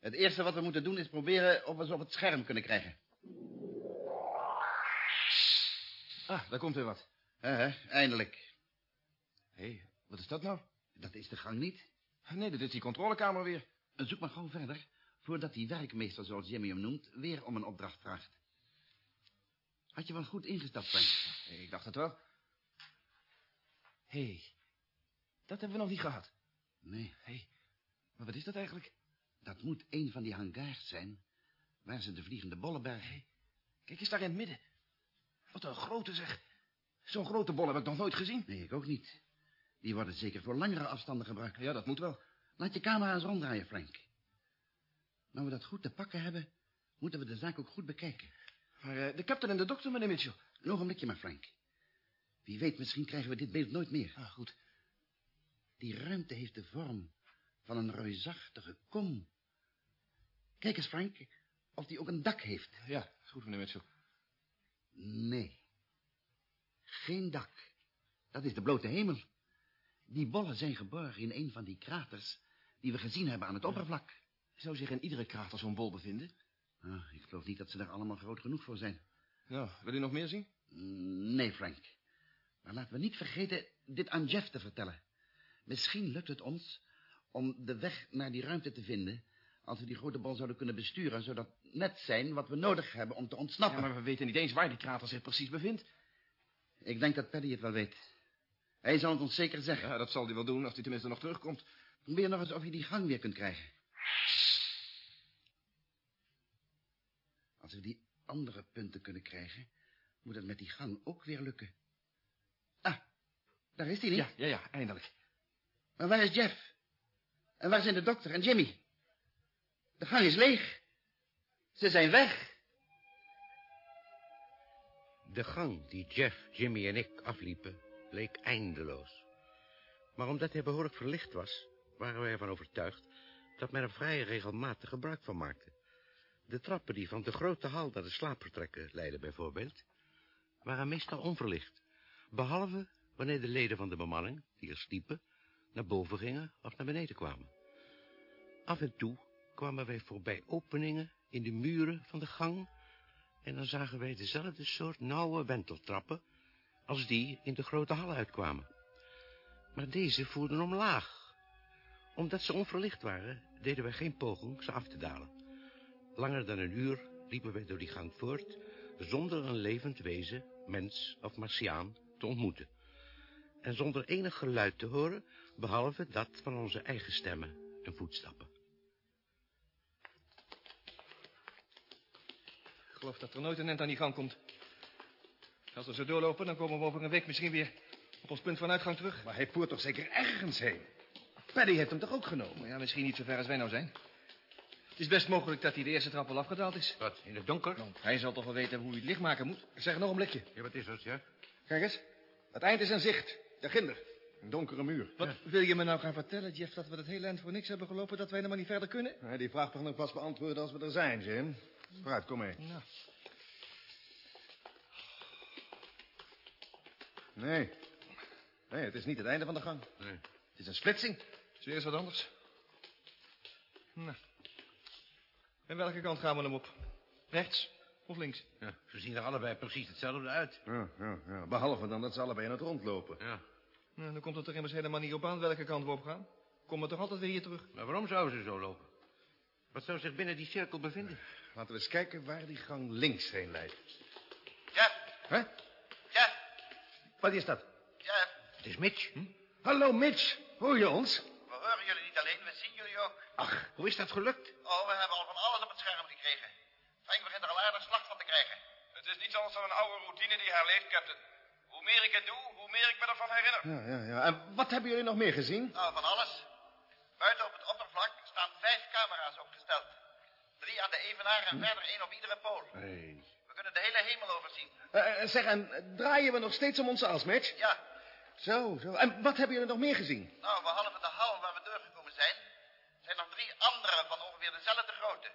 Het eerste wat we moeten doen is proberen of we ze op het scherm kunnen krijgen. Ah, daar komt weer wat. Hè, eindelijk. Hé, wat is dat nou? Dat is de gang niet. Nee, dit is die controlekamer weer. Zoek maar gauw verder, voordat die werkmeester, zoals Jimmy hem noemt, weer om een opdracht vraagt. Had je wel goed ingestapt, Frank? Ik dacht het wel. Hé, dat hebben we nog niet gehad. Nee, Hé, maar wat is dat eigenlijk? dat moet een van die hangars zijn waar ze de vliegende bollen bergen. Kijk eens daar in het midden. Wat een grote zeg. Zo'n grote bol heb ik nog nooit gezien. Nee, ik ook niet. Die worden zeker voor langere afstanden gebruikt. Ja, dat moet wel. Laat je camera eens ronddraaien, Frank. Nou we dat goed te pakken hebben, moeten we de zaak ook goed bekijken. Maar eh, de captain en de dokter, meneer Mitchell. Een ogenblikje maar, Frank. Wie weet, misschien krijgen we dit beeld nooit meer. Ah, goed. Die ruimte heeft de vorm van een reusachtige kom. Kijk eens, Frank, of die ook een dak heeft. Ja, goed, meneer Mitchell. Nee. Geen dak. Dat is de blote hemel. Die bollen zijn geborgen in een van die kraters die we gezien hebben aan het oppervlak. Zou zich in iedere krater zo'n bol bevinden? Ah, ik geloof niet dat ze daar allemaal groot genoeg voor zijn. Nou, wil u nog meer zien? Mm, Nee, Frank. Maar laten we niet vergeten dit aan Jeff te vertellen. Misschien lukt het ons om de weg naar die ruimte te vinden... als we die grote bol zouden kunnen besturen... zodat net zijn wat we nodig hebben om te Ja, ontsnappen. maar we weten niet eens waar die krater zich precies bevindt. Ik denk dat Paddy het wel weet. Hij zal het ons zeker zeggen. Ja, dat zal hij wel doen als hij tenminste nog terugkomt. Probeer nog eens of je die gang weer kunt krijgen. Als we die andere punten kunnen krijgen... moet het met die gang ook weer lukken. Ah, daar is hij niet. Ja, ja, ja, eindelijk. Maar waar is Jeff? En waar zijn de dokter en Jimmy? De gang is leeg. Ze zijn weg. De gang die Jeff, Jimmy en ik afliepen, leek eindeloos. Maar omdat hij behoorlijk verlicht was, waren wij ervan overtuigd dat men er vrij regelmatig gebruik van maakte. De trappen die van de grote hal naar de slaapvertrekken leidden bijvoorbeeld, waren meestal onverlicht, behalve wanneer de leden van de bemanning, die er sliepen, naar boven gingen of naar beneden kwamen. Af en toe kwamen wij voorbij openingen in de muren van de gang en dan zagen wij dezelfde soort nauwe wenteltrappen als die in de grote hal uitkwamen. Maar deze voerden omlaag. Omdat ze onverlicht waren, deden wij geen poging ze af te dalen. Langer dan een uur liepen wij door die gang voort, zonder een levend wezen, mens of martiaan, te ontmoeten. En zonder enig geluid te horen, behalve dat van onze eigen stemmen en voetstappen. Ik geloof dat er nooit een end aan die gang komt. Als we zo doorlopen, dan komen we over een week misschien weer op ons punt van uitgang terug. Maar hij poert toch zeker ergens heen? Paddy heeft hem toch ook genomen? Ja, misschien niet zo ver als wij nou zijn. Het is best mogelijk dat hij de eerste trap al afgedaald is. Wat, in het donker? Nou, hij zal toch wel weten hoe hij het licht maken moet. Zeg nog een blikje. Ja, wat is dat, ja? Kijk eens. Het eind is in zicht. De ginder. Een donkere muur. Wat wil je me nou gaan vertellen, Jeff, dat we het hele eind voor niks hebben gelopen, dat wij er maar niet verder kunnen? Ja, die vraag mag nog pas beantwoorden als we er zijn, Jim. Vooruit, kom mee. Nou. Nee. Nee, het is niet het einde van de gang. Nee. Het is een splitsing. Zie eens wat anders. Nou. En welke kant gaan we hem op? Rechts of links? Ja, ze zien er allebei precies hetzelfde uit. Ja, ja, ja. Behalve dan dat ze allebei in het rond lopen. Ja. Nou, dan komt het er immers helemaal niet op aan welke kant we op gaan. Komen we toch altijd weer hier terug? Maar waarom zouden ze zo lopen? Wat zou zich binnen die cirkel bevinden? Laten we eens kijken waar die gang links heen leidt. Jeff, Hè? Jeff, Wat is dat? Jeff. Het is Mitch. Hallo, Mitch. Hoor je ons? We horen jullie niet alleen, we zien jullie ook. Ach, hoe is dat gelukt? Oh, we hebben al van alles op het scherm gekregen. Frank begint er al aardig slag van te krijgen. Het is niets anders dan een oude captain. Hoe meer ik het doe, hoe meer ik me ervan herinner. Ja, ja, ja. En wat hebben jullie nog meer gezien? Nou, van alles. Buiten op het oppervlak staan vijf camera's opgesteld. Drie aan de evenaar en verder één op iedere pool. Hey. We kunnen de hele hemel overzien. Eh, eh, zeg, en draaien we nog steeds om onze as, Mitch? Ja, Zo, zo. En wat hebben jullie nog meer gezien? nou, behalve de hal waar we doorgekomen zijn, zijn nog drie andere van ongeveer dezelfde grootte.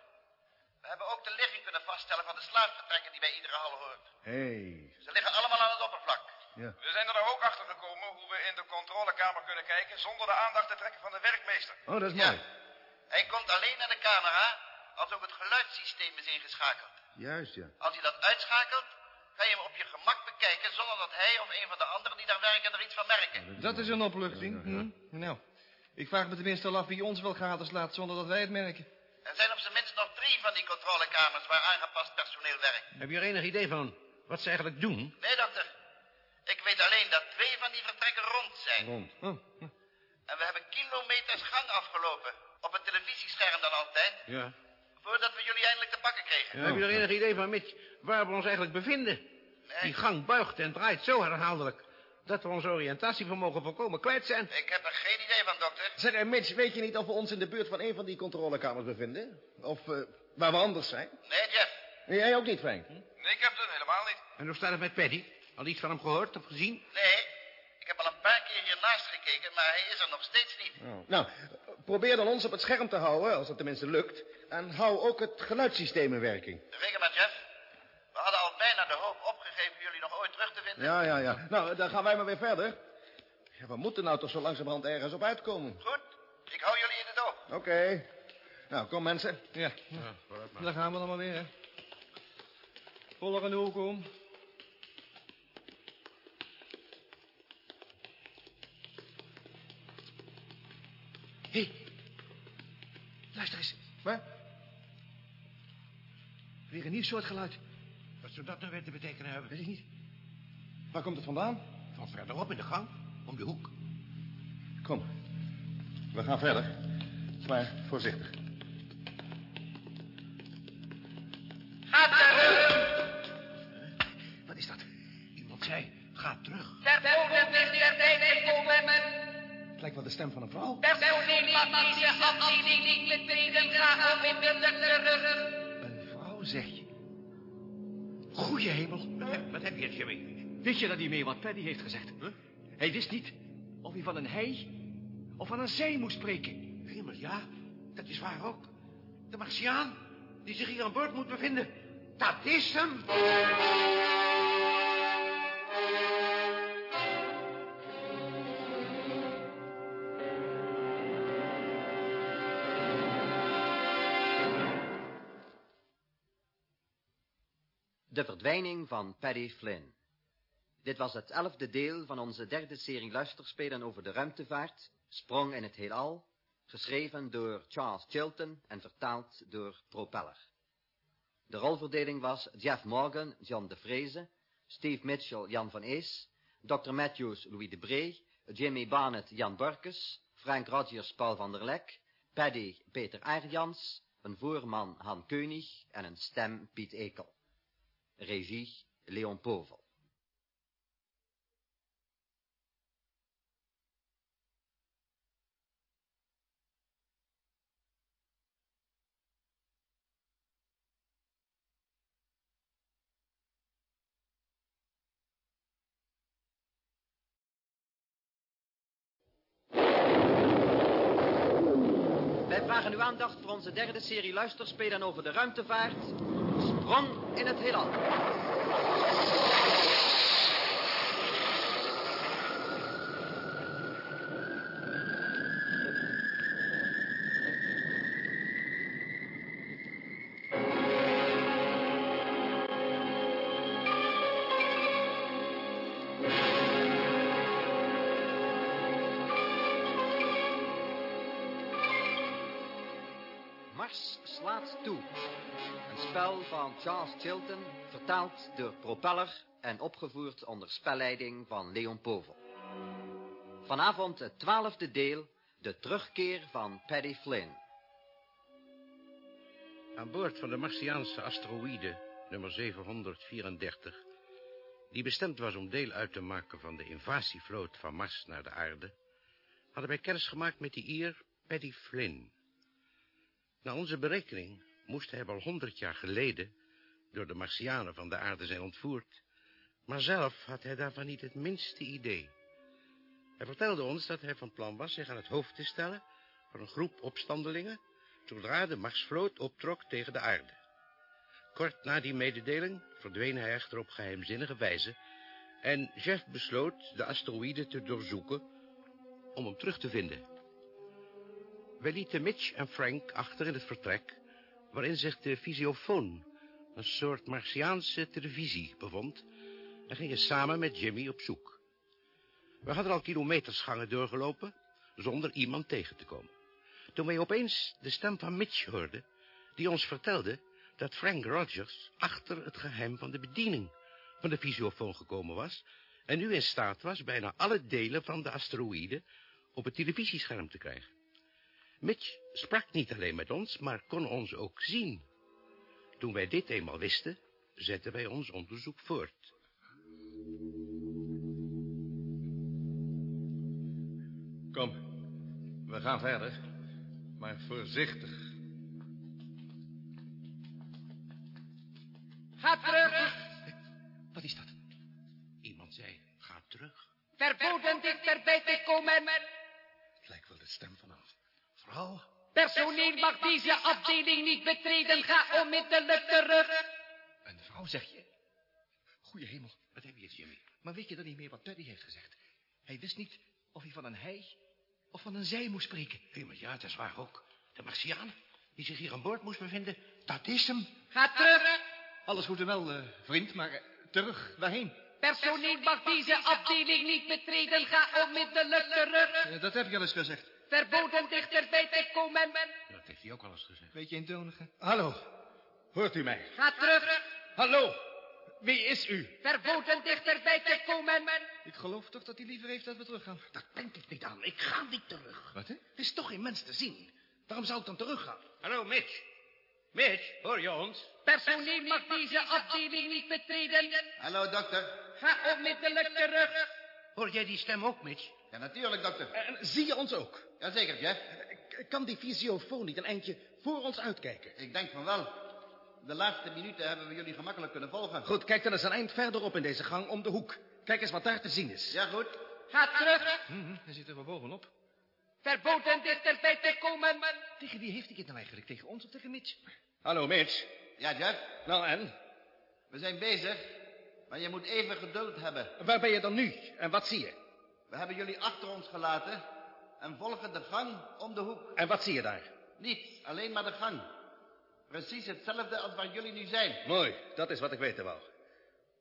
We hebben ook de ligging kunnen vaststellen van de slaapvertrekken die bij iedere hal hoort. Hey. Ze liggen allemaal aan het oppervlak. Ja. We zijn er ook achter gekomen hoe we in de controlekamer kunnen kijken zonder de aandacht te trekken van de werkmeester. Oh, dat is Ja. mooi. Hij komt alleen naar de camera als ook het geluidssysteem is ingeschakeld. Juist, ja. Als hij dat uitschakelt, kan je hem op je gemak bekijken zonder dat hij of een van de anderen die daar werken er iets van merken. Dat is een opluchting. Hm? Nou, ik vraag me tenminste al af wie ons wel gratis laat zonder dat wij het merken. Er zijn op zijn minst nog drie van die controlekamers waar aangepast personeel werkt. Heb je er enig idee van wat ze eigenlijk doen? Nee, dokter. Ik weet alleen dat twee van die vertrekken rond zijn. Rond. Oh, En we hebben kilometers gang afgelopen. Op het televisiescherm dan altijd. Ja. Voordat we jullie eindelijk te pakken kregen. Heb je er enig idee van, Mitch, waar we ons eigenlijk bevinden? Die gang buigt en draait zo herhaaldelijk... dat we ons oriëntatievermogen volkomen kwijt zijn. Ik heb er geen idee van, dokter. Zeg, en Mitch, weet je niet of we ons in de buurt van een van die controlekamers bevinden? Of eh, waar we anders zijn? Nee, Jeff. En jij ook niet, Frank? Nee, captain, helemaal niet. En hoe staat het met Paddy? Al iets van hem gehoord of gezien? Nee, ik heb al een paar keer hiernaast gekeken, maar hij is er nog steeds niet. Nou, probeer dan ons op het scherm te houden, als dat tenminste lukt. En hou ook het geluidssysteem in werking. Reken maar, Jeff. We hadden al bijna de hoop opgegeven jullie nog ooit terug te vinden. Ja, ja, ja. Nou, dan gaan wij maar weer verder. Ja, we moeten nou toch zo langzamerhand ergens op uitkomen. Goed, ik hou jullie in het oog. Oké. Nou, kom mensen. ja. Daar gaan we dan maar weer, hè. Voller en hoek om. Luister eens. Waar? Weer een nieuw soort geluid. Wat zou dat nou weer te betekenen hebben? Weet ik niet. Waar komt het vandaan? Van verderop in de gang, om de hoek. Kom. We gaan verder. Maar voorzichtig. Wat De stem van een vrouw. Een vrouw, zeg je. Goeie hemel. Wat heb, je, Jimmy? Weet je dat niet meer wat Paddy heeft gezegd? Hij wist niet of hij van een hij of van een zij moest spreken. Hemel, ja, dat is waar ook. De Martiaan. die zich hier aan boord moet bevinden. Dat is hem. De verdwijning van Paddy Flynn. Dit was het elfde deel van onze derde serie luisterspelen over de ruimtevaart, Sprong in het heelal, geschreven door Charles Chilton en vertaald door Propeller. De rolverdeling was Jeff Morgan, John de Vreese, Steve Mitchell, Jan van Ees, Dr. Matthews, Louis de Bree, Jimmy Barnett, Jan Burkes, Frank Rogers, Paul van der Lek, Paddy, Peter Aerjans, een voorman, Han Keunig en een stem, Piet Ekel. Regie, Leon Povel. Wij vragen uw aandacht voor onze derde serie luisterspelen over de ruimtevaart. Sprong in het heelal. Slaat toe. Een spel van Charles Chilton, vertaald door Propeller en opgevoerd onder spelleiding van Leon Povel. Vanavond het twaalfde deel, de terugkeer van Paddy Flynn. Aan boord van de Martiaanse asteroïde nummer 734, die bestemd was om deel uit te maken van de invasievloot van Mars naar de aarde, hadden wij kennis gemaakt met die Ier Paddy Flynn. Na onze berekening moest hij wel honderd jaar geleden door de Martianen van de aarde zijn ontvoerd, maar zelf had hij daarvan niet het minste idee. Hij vertelde ons dat hij van plan was zich aan het hoofd te stellen van een groep opstandelingen, zodra de Marsvloot optrok tegen de aarde. Kort na die mededeling verdween hij echter op geheimzinnige wijze en Jeff besloot de asteroïde te doorzoeken om hem terug te vinden. Wij lieten Mitch en Frank achter in het vertrek, waarin zich de visiofoon, een soort Martiaanse televisie, bevond, en gingen samen met Jimmy op zoek. We hadden al kilometersgangen doorgelopen, zonder iemand tegen te komen. Toen wij opeens de stem van Mitch hoorden, die ons vertelde dat Frank Rogers achter het geheim van de bediening van de visiofoon gekomen was en nu in staat was bijna alle delen van de asteroïde op het televisiescherm te krijgen. Mitch sprak niet alleen met ons, maar kon ons ook zien. Toen wij dit eenmaal wisten, zetten wij ons onderzoek voort. Kom, we gaan verder. Maar voorzichtig. Ga terug. Wat is dat? Iemand zei, ga terug. Verboden dichterbij te komen. Het lijkt wel de stem van een Personeel mag deze afdeling niet betreden. Ga onmiddellijk terug. Een vrouw, zeg je? Goeie hemel. Wat heb je, Jimmy? Maar weet je dan niet meer wat Paddy heeft gezegd? Hij wist niet of hij van een hij of van een zij moest spreken. Hé, maar ja, dat is waar ook. De Martiaan, die zich hier aan boord moest bevinden, dat is hem. Ga terug. Alles goed en wel, eh, vriend, maar eh, terug, waarheen? Personeel mag deze afdeling niet betreden. Ga onmiddellijk terug. Eh, dat heb je al eens gezegd. Verboden dichterbij te komen. Dat heeft hij ook al eens gezegd. Weet je eentonige? Hallo, hoort u mij? Ga terug. Hallo, wie is u? Verboden dichterbij te komen. Ik geloof toch dat hij liever heeft dat we teruggaan. Dat denk ik niet aan. Ik ga niet terug. Wat, hè? Er is toch geen mens te zien. Waarom zou ik dan teruggaan? Hallo, Mitch. Mitch, hoor je ons? Personeel mag deze afdeling niet betreden. Hallo, dokter. Ga onmiddellijk terug. Hoor jij die stem ook, Mitch? Ja, natuurlijk, dokter. En zie je ons ook? Jazeker, Jeff. K- Kan die visiofoon niet een eindje voor ons uitkijken? Ik denk van wel. De laatste minuten hebben we jullie gemakkelijk kunnen volgen. Goed, kijk dan eens een eind verderop in deze gang om de hoek. Kijk eens wat daar te zien is. Ja, goed. Ga terug. Hm, daar zitten we bovenop. Verboden dichterbij te komen. Tegen wie heeft hij het nou eigenlijk? Tegen ons of tegen Mitch? Hallo, Mitch. Ja, Jeff? Nou, en? We zijn bezig, maar je moet even geduld hebben. Waar ben je dan nu? En wat zie je? We hebben jullie achter ons gelaten en volgen de gang om de hoek. En wat zie je daar? Niets, alleen maar de gang. Precies hetzelfde als waar jullie nu zijn. Mooi, dat is wat ik weten wou.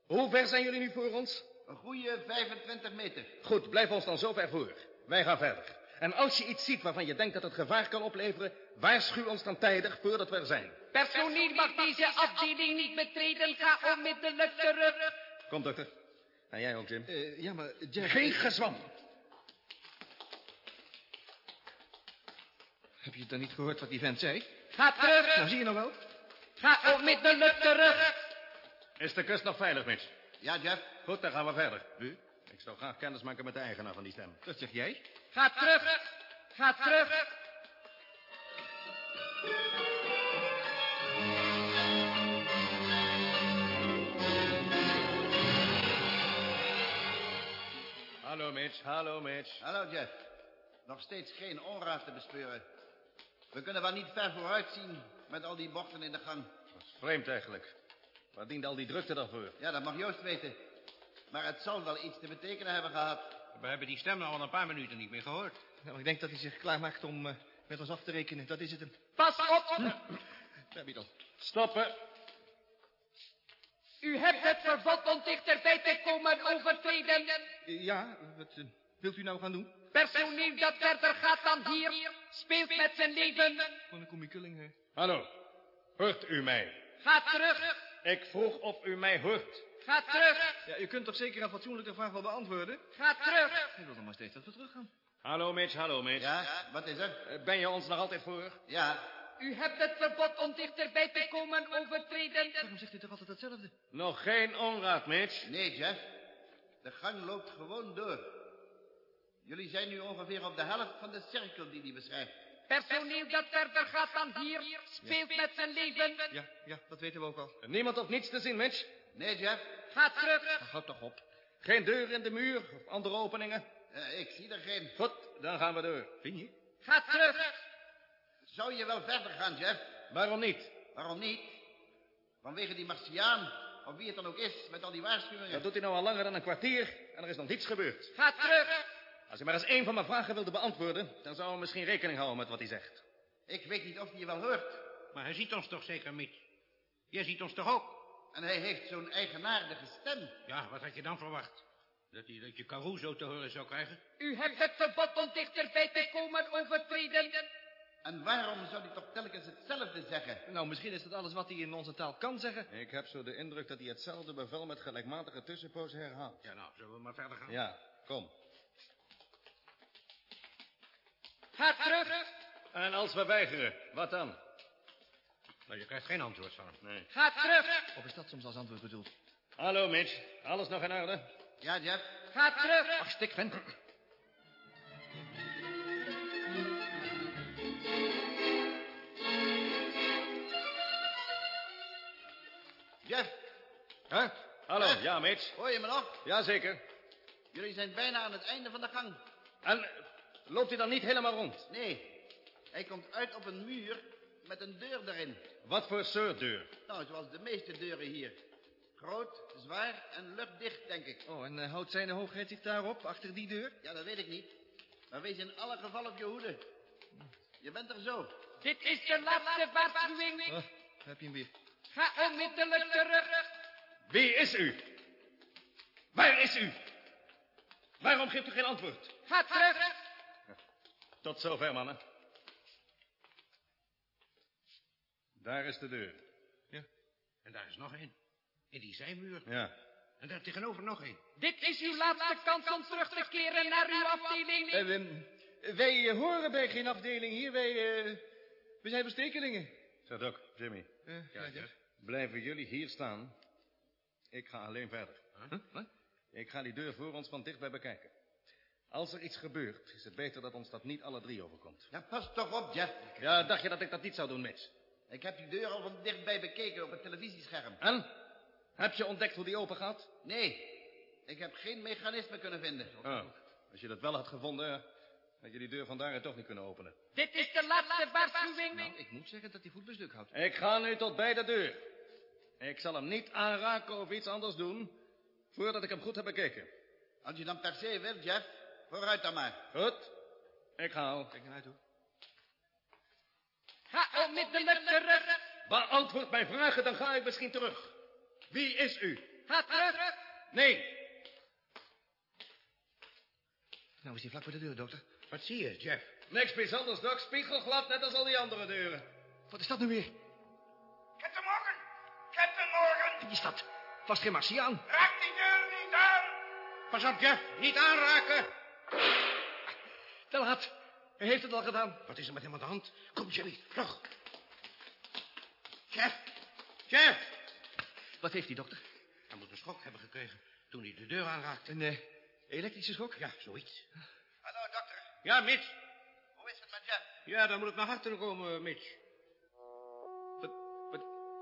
Hoe ver zijn jullie nu voor ons? Een goede 25 meter. Goed, blijf ons dan zo ver voor. Wij gaan verder. En als je iets ziet waarvan je denkt dat het gevaar kan opleveren... waarschuw ons dan tijdig voordat we er zijn. Personeel mag deze afdeling niet betreden. Ga onmiddellijk terug. Kom, dokter. En jij ook, Jim. Eh, ja, maar Jeff... Geen gezwam. Heb je dan niet gehoord wat die vent zei? Ga terug. Nou, zie je nou wel? Ga onmiddellijk terug. Is de kust nog veilig, Mitch? Ja, Jeff? Goed, dan gaan we verder. U? Ik zou graag kennis maken met de eigenaar van die stem. Dat zeg jij? Ga terug. Ga terug. Hallo, Mitch. Hallo, Mitch. Hallo, Jeff. Nog steeds geen onraad te bespeuren. We kunnen wel niet ver vooruit zien met al die bochten in de gang. Dat is vreemd eigenlijk. Waar dient al die drukte dan voor? Ja, dat mag Joost weten. Maar het zal wel iets te betekenen hebben gehad. We hebben die stem al een paar minuten niet meer gehoord. Nou, ik denk dat hij zich klaarmaakt om eh, met ons af te rekenen. Dat is het hem. Pas op. Daar heb je dan. Stoppen. U hebt het verbod om dichterbij te komen overtreden. Ja, wat eh, wilt u nou gaan doen? Personeel dat verder gaat dan hier, speelt met zijn leven. Gewoon een komikulling, hè? Hallo. Hoort u mij? Ga terug. Ik vroeg of u mij hoort. Ga terug. Ja, u kunt toch zeker een fatsoenlijke vraag wel beantwoorden? Ga terug. Ik wil dan maar steeds dat we teruggaan. Hallo, Mitch. Hallo, Mitch. Ja, wat is er? Eh, Ben je ons nog altijd voor? Ja, U hebt het verbod om dichterbij te komen overtreden. Waarom zegt u toch altijd hetzelfde? Nog geen onraad, Mitch. nee, Jeff. De gang loopt gewoon door. Jullie zijn nu ongeveer op de helft van de cirkel die die beschrijft. Personeel dat verder gaat dan hier, speelt met zijn leven. Ja, ja, dat weten we ook al. Niemand of niets te zien, Mitch. Nee, Jeff? Ga terug. Houd toch op. Geen deur in de muur of andere openingen. Eh, ik zie er geen. Goed, dan gaan we door. Vind je? Ga terug. Zou je wel verder gaan, Jeff? Waarom niet? Waarom niet? Vanwege die Martiaan, of wie het dan ook is, met al die waarschuwingen. Dat doet hij nou al langer dan een kwartier en er is nog niets gebeurd. Ga terug. Als hij maar eens één van mijn vragen wilde beantwoorden, dan zou hij misschien rekening houden met wat hij zegt. Ik weet niet of hij je wel hoort. Maar hij ziet ons toch zeker, Mitch? Jij ziet ons toch ook? En hij heeft zo'n eigenaardige stem. Ja, wat had je dan verwacht? Dat, hij, dat je Caruso te horen zou krijgen? U hebt het verbod om dichterbij te komen overtreden. En waarom zou hij toch telkens hetzelfde zeggen? Nou, misschien is dat alles wat hij in onze taal kan zeggen. Ik heb zo de indruk dat hij hetzelfde bevel met gelijkmatige tussenpozen herhaalt. Ja, nou, zullen we maar verder gaan? Ja, kom. Ga terug. En als we weigeren, wat dan? Nou, je krijgt geen antwoord van hem. Nee. Ga terug. Of is dat soms als antwoord bedoeld? Hallo, Mitch. Alles nog in orde? Ja, Jeff? Ga terug. Ach, stik, Huh? Hallo, Eh? ja, Mitch. hoor je me nog? Jazeker. Jullie zijn bijna aan het einde van de gang. En eh, loopt hij dan niet helemaal rond? Nee, hij komt uit op een muur met een deur erin. Wat voor soort deur? Nou, zoals de meeste deuren hier. Groot, zwaar en luchtdicht, denk ik. Oh, en uh, houdt zijn hoogheid zich daarop, achter die deur? Ja, dat weet ik niet. Maar wees in alle geval op je hoede. Je bent er zo. Dit is de laatste waarschuwing. Oh, heb je hem weer. Ga onmiddellijk terug. Wie is u? Waar is u? Waarom geeft u geen antwoord? Ga terug. Tot zover, mannen. Daar is de deur. En daar is nog één. In die zijmuur. Ja. En daar tegenover nog één. Dit is uw laatste kans om terug te keren naar uw afdeling. Eh, wij eh, horen bij geen afdeling hier. Wij, eh, we zijn bestekelingen. Zeg, Doc, Jimmy. Ja, Jeff. Blijven jullie hier staan? Ik ga alleen verder. Huh? Wat? Ik ga die deur voor ons van dichtbij bekijken. Als er iets gebeurt, is het beter dat ons dat niet alle drie overkomt. Ja, pas toch op, Jeff. Ja, dacht je dat ik dat niet zou doen, Mitch? Ik heb die deur al van dichtbij bekeken op het televisiescherm. En? Heb je ontdekt hoe die open gaat? Nee, ik heb geen mechanisme kunnen vinden. Oh, als je dat wel had gevonden, Dat je die deur vandaar toch niet kunnen openen. Dit is de laatste waarschuwing. Nou, ik moet zeggen dat hij bij stuk houdt. Ik ga nu tot bij de deur. Ik zal hem niet aanraken of iets anders doen... voordat ik hem goed heb bekeken. Als je dan per se wil, Jeff, vooruit dan maar. Goed. Ik ga al. Kijk naar uit, hoor. Ga onmiddellijk terug. Beantwoord mijn vragen, dan ga ik misschien terug. Wie is u? Ga terug. Nee. Nou is hij vlak bij de deur, dokter. Wat zie je, Jeff? Niks bijzonders, Doc. Spiegelglad, net als al die andere deuren. Wat is dat nu weer? Is dat? Vast geen Martiaan. Raak die deur niet aan! Pas op, Jeff. Niet aanraken. Te laat. Hij heeft het al gedaan. Wat is er met hem aan de hand? Kom, Jimmy. Vlug. Jeff, Jeff! Wat heeft hij, dokter? Hij moet een schok hebben gekregen toen hij de deur aanraakte. Een eh, elektrische schok? Ja, zoiets. Hallo, dokter. Ja, Mitch. Hoe is het met Jeff? Ja, dan moet ik naar achteren komen, Mitch.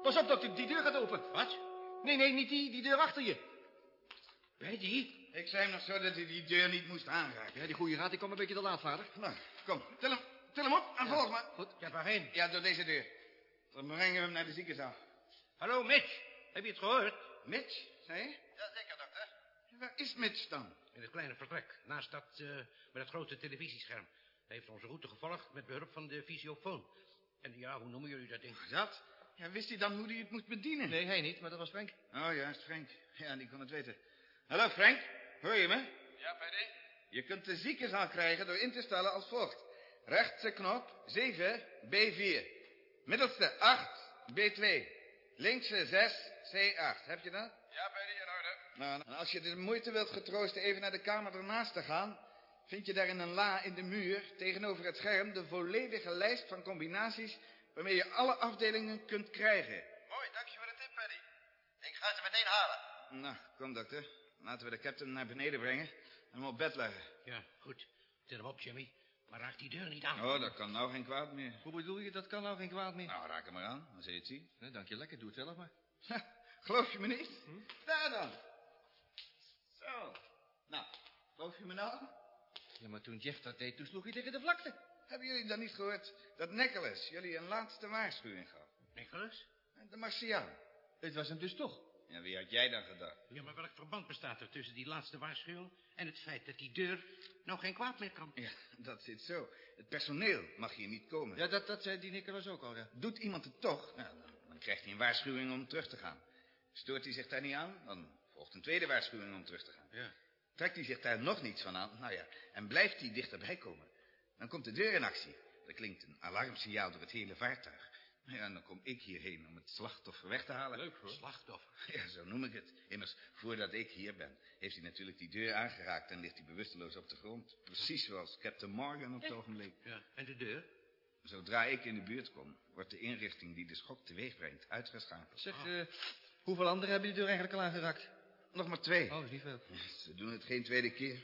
Pas op, dokter. Die deur gaat open. Wat? Nee, nee, niet die. Die deur achter je. Bij die? Ik zei hem nog zo dat hij die deur niet moest aanraken. Ja, die goede raad die kwam een beetje te laat, vader. Nou, kom, til hem, til hem op en volg me. Goed. Ja, waarheen? Ja, door deze deur. Dan brengen we hem naar de ziekenzaal. Hallo, Mitch. Heb je het gehoord? Mitch, zei je? Jazeker, dokter. Waar is Mitch dan? In het kleine vertrek, naast dat, eh, met het grote televisiescherm. Hij heeft onze route gevolgd met behulp van de visiofoon. En ja, hoe noemen jullie dat ding? Dat? Ja, wist hij dan hoe hij het moest bedienen? Nee, hij niet, maar dat was Frank. Oh, juist, Frank. Ja, die kon het weten. Hallo, Frank. Hoor je me? Ja, Paddy? Je kunt de ziekenzaal krijgen door in te stellen als volgt. Rechtse knop 7, B4. Middelste 8, B2. Linkse 6, C8. Heb je dat? Ja, Paddy, in orde. Nou, en als je de moeite wilt getroosten even naar de kamer ernaast te gaan... vind je daar in een la in de muur, tegenover het scherm... de volledige lijst van combinaties waarmee je alle afdelingen kunt krijgen. Mooi, dank je voor de tip, Paddy. Ik ga ze meteen halen. Nou, kom dokter. Laten we de captain naar beneden brengen en hem op bed leggen. Ja, goed. Til hem op, Jimmy. Maar raak die deur niet aan. Oh, dat kan nou geen kwaad meer. Hoe bedoel je, dat kan nou geen kwaad meer? Nou, raak hem maar aan, dan zul je het zien. Nee, dank je lekker, doe het zelf maar. Geloof je me niet? Daar dan. Zo. Nou, geloof je me nou? Ja, maar toen Jeff dat deed, toen sloeg hij tegen de vlakte. Hebben jullie dan niet gehoord dat Nicholas jullie een laatste waarschuwing gaf? Nicholas? De Martiaan. Het was hem dus toch. Ja, wie had jij dan gedacht? Ja, maar welk verband bestaat er tussen die laatste waarschuwing... en het feit dat die deur nou geen kwaad meer kan? Ja, dat zit zo. Het personeel mag hier niet komen. Ja, dat, dat zei die Nicholas ook al, ja. Doet iemand het toch, nou, dan, dan krijgt hij een waarschuwing om terug te gaan. Stoort hij zich daar niet aan, dan volgt een tweede waarschuwing om terug te gaan. Ja. Trekt hij zich daar nog niets van aan, nou ja, en blijft hij dichterbij komen, dan komt de deur in actie. Er klinkt een alarmsignaal door het hele vaartuig. Ja, en dan kom ik hierheen om het slachtoffer weg te halen. Leuk hoor. Slachtoffer. Ja, zo noem ik het. Immers, voordat ik hier ben, heeft hij natuurlijk die deur aangeraakt en ligt hij bewusteloos op de grond. Precies zoals Captain Morgan op het ogenblik. Ja, en de deur? Zodra ik in de buurt kom, wordt de inrichting die de schok teweeg brengt uitgeschakeld. Zeg, eh, hoeveel anderen hebben die deur eigenlijk al aangeraakt? Nog maar twee. Oh, is niet veel. Ze doen het geen tweede keer.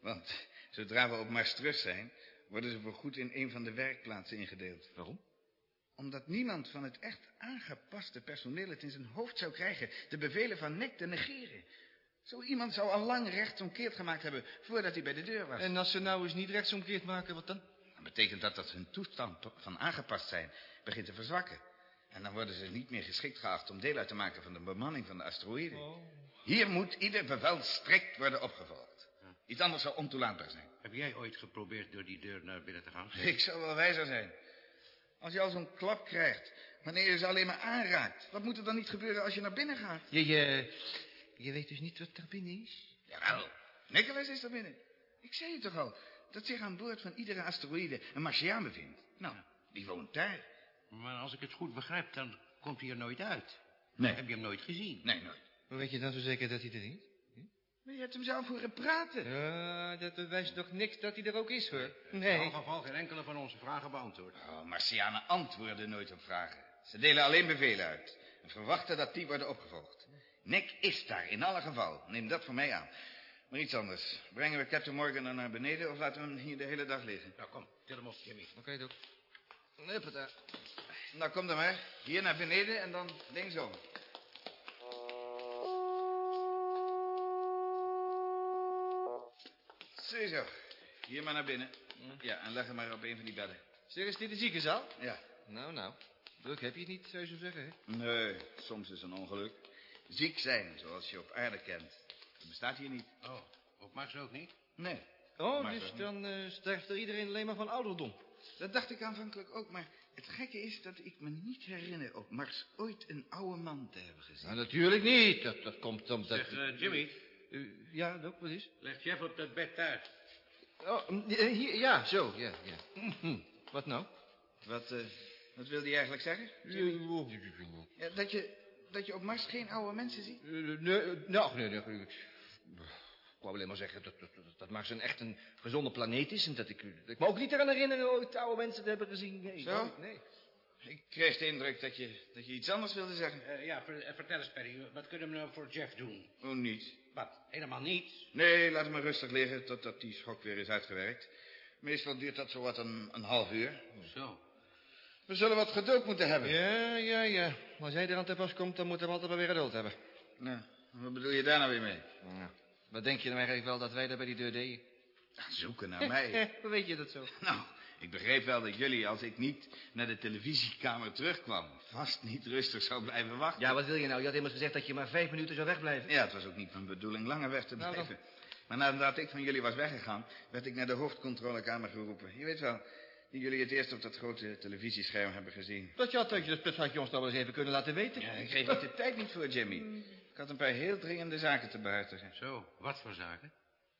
Want zodra we op Mars terug zijn, worden ze voorgoed in een van de werkplaatsen ingedeeld. Waarom? Omdat niemand van het echt aangepaste personeel het in zijn hoofd zou krijgen de bevelen van Nick te negeren. Zo iemand zou al lang rechtsomkeerd gemaakt hebben voordat hij bij de deur was. En als ze nou eens niet rechtsomkeerd maken, wat dan? Dan betekent dat dat hun toestand van aangepast zijn begint te verzwakken. En dan worden ze niet meer geschikt geacht om deel uit te maken van de bemanning van de asteroïden. Oh. Hier moet ieder bevel strikt worden opgevolgd. Iets anders zou ontoelaatbaar zijn. Heb jij ooit geprobeerd door die deur naar binnen te gaan? Ik zou wel wijzer zijn. Als je al zo'n klap krijgt, wanneer je ze alleen maar aanraakt. Wat moet er dan niet gebeuren als je naar binnen gaat? Je, je, je weet dus niet wat daar binnen is? Jawel, Nicholas is er binnen. Ik zei het toch al, dat zich aan boord van iedere asteroïde een Martiaan bevindt. Nou, die woont daar. Maar als ik het goed begrijp, dan komt hij er nooit uit. Nee. Heb je hem nooit gezien? Nee, nooit. Hoe weet je dan zo zeker dat hij er is? Maar je hebt hem zelf horen praten. Ja, dat bewijst toch niks dat hij er ook is, hoor. In Nee. elk geval geen enkele van onze vragen beantwoord. Oh, Martianen antwoorden nooit op vragen. Ze delen alleen bevelen uit. En verwachten dat die worden opgevolgd. Nick is daar, in alle geval. Neem dat voor mij aan. Maar iets anders. Brengen we Captain Morgan dan naar beneden of laten we hem hier de hele dag liggen? Nou, kom, til hem op, Jimmy. Oké, Dok. Huppata. Nou, kom dan maar. Hier naar beneden en dan linksom. Ziezo. Hier maar naar binnen. Ja, en leg hem maar op een van die bedden. Zeg, is dit de ziekenzaal? Ja. Nou, nou. Druk heb je het niet, zou je zo zeggen, hè? Nee, soms is een ongeluk. Ziek zijn, zoals je op aarde kent. Dat bestaat hier niet. Oh, op Mars ook niet? Nee. Oh, dus dan eh, sterft er iedereen alleen maar van ouderdom. Dat dacht ik aanvankelijk ook, maar het gekke is dat ik me niet herinner op Mars ooit een oude man te hebben gezien. Nou, natuurlijk niet. Dat, dat komt omdat... Zeg, eh, Jimmy, Eh, ja, Doc, wat is? leg Jeff op dat bed thuis. Oh, mm, eh, hier, ja, zo, ja, ja. Mhm. Wat nou? Wat, eh, wat wilde je eigenlijk zeggen? Ja, dat, je, dat je op Mars geen oude mensen ziet? Nee, nou, nee, nee. Ik wou alleen maar zeggen dat, dat, dat, dat Mars een echt een gezonde planeet is... en dat ik, ik me ook niet eraan herinneren ooit oude mensen te hebben gezien. Nee, Zo? nee. Ik kreeg de indruk dat je, dat je iets anders wilde zeggen. Eh, ja, ver- vertel eens, Perry, wat kunnen we nou voor Jeff doen? Oh, niet. Wat, helemaal niets? Nee, laat hem maar rustig liggen totdat die schok weer is uitgewerkt. Meestal duurt dat zo wat een, een half uur. Zo. We zullen wat geduld moeten hebben. Ja, ja, ja. Als jij eraan te pas komt, dan moeten we altijd wel weer geduld hebben. Nou, wat bedoel je daar nou weer mee? Ja. Wat denk je nou eigenlijk wel dat wij daar bij die deur deden? Zoeken naar mij. Hoe weet je dat zo? Nou, ik begreep wel dat jullie, als ik niet naar de televisiekamer terugkwam, vast niet rustig zou blijven wachten. Ja, wat wil je nou? Je had immers gezegd dat je maar vijf minuten zou wegblijven. Ja, het was ook niet mijn bedoeling langer weg te Nou, dan- blijven. Maar nadat ik van jullie was weggegaan, werd ik naar de hoofdcontrolekamer geroepen. Je weet wel, die jullie het eerst op dat grote televisiescherm hebben gezien. Dat je had, dat je dat had je ons nou wel eens even kunnen laten weten. Ja, ik kreeg niet de tijd niet voor, Jimmy. Ik had een paar heel dringende zaken te behartigen. Zo, wat voor zaken?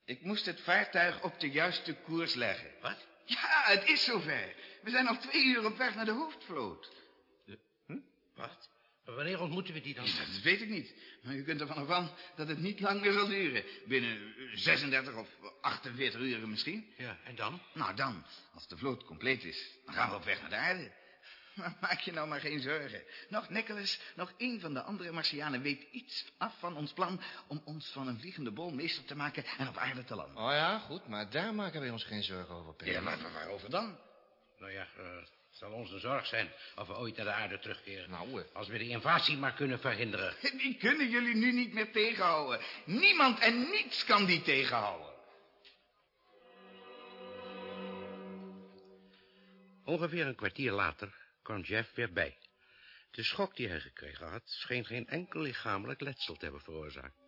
Ik moest het vaartuig op de juiste koers leggen. Wat? Ja, het is zover. We zijn al twee uur op weg naar de hoofdvloot. Wat? Wanneer ontmoeten we die dan? Dat weet ik niet. Maar u kunt ervan af aan dat het niet lang meer zal duren. Binnen eh, 36 of 48 uur misschien. Ja, en dan? Nou dan, als de vloot compleet is, dan gaan we op weg naar de aarde. Maar maak je nou maar geen zorgen. Nog Nicholas, nog één van de andere Martianen weet iets af van ons plan... om ons van een vliegende bol meester te maken en op aarde te landen. Oh ja, goed, maar daar maken wij ons geen zorgen over, Perry. Ja, maar maar waarover dan? Nou ja, eh, het zal onze zorg zijn of we ooit naar de aarde terugkeren. Nou, eh. Als we de invasie maar kunnen verhinderen. Die kunnen jullie nu niet meer tegenhouden. Niemand en niets kan die tegenhouden. Ongeveer een kwartier later kwam Jeff weer bij. De schok die hij gekregen had, scheen geen enkel lichamelijk letsel te hebben veroorzaakt.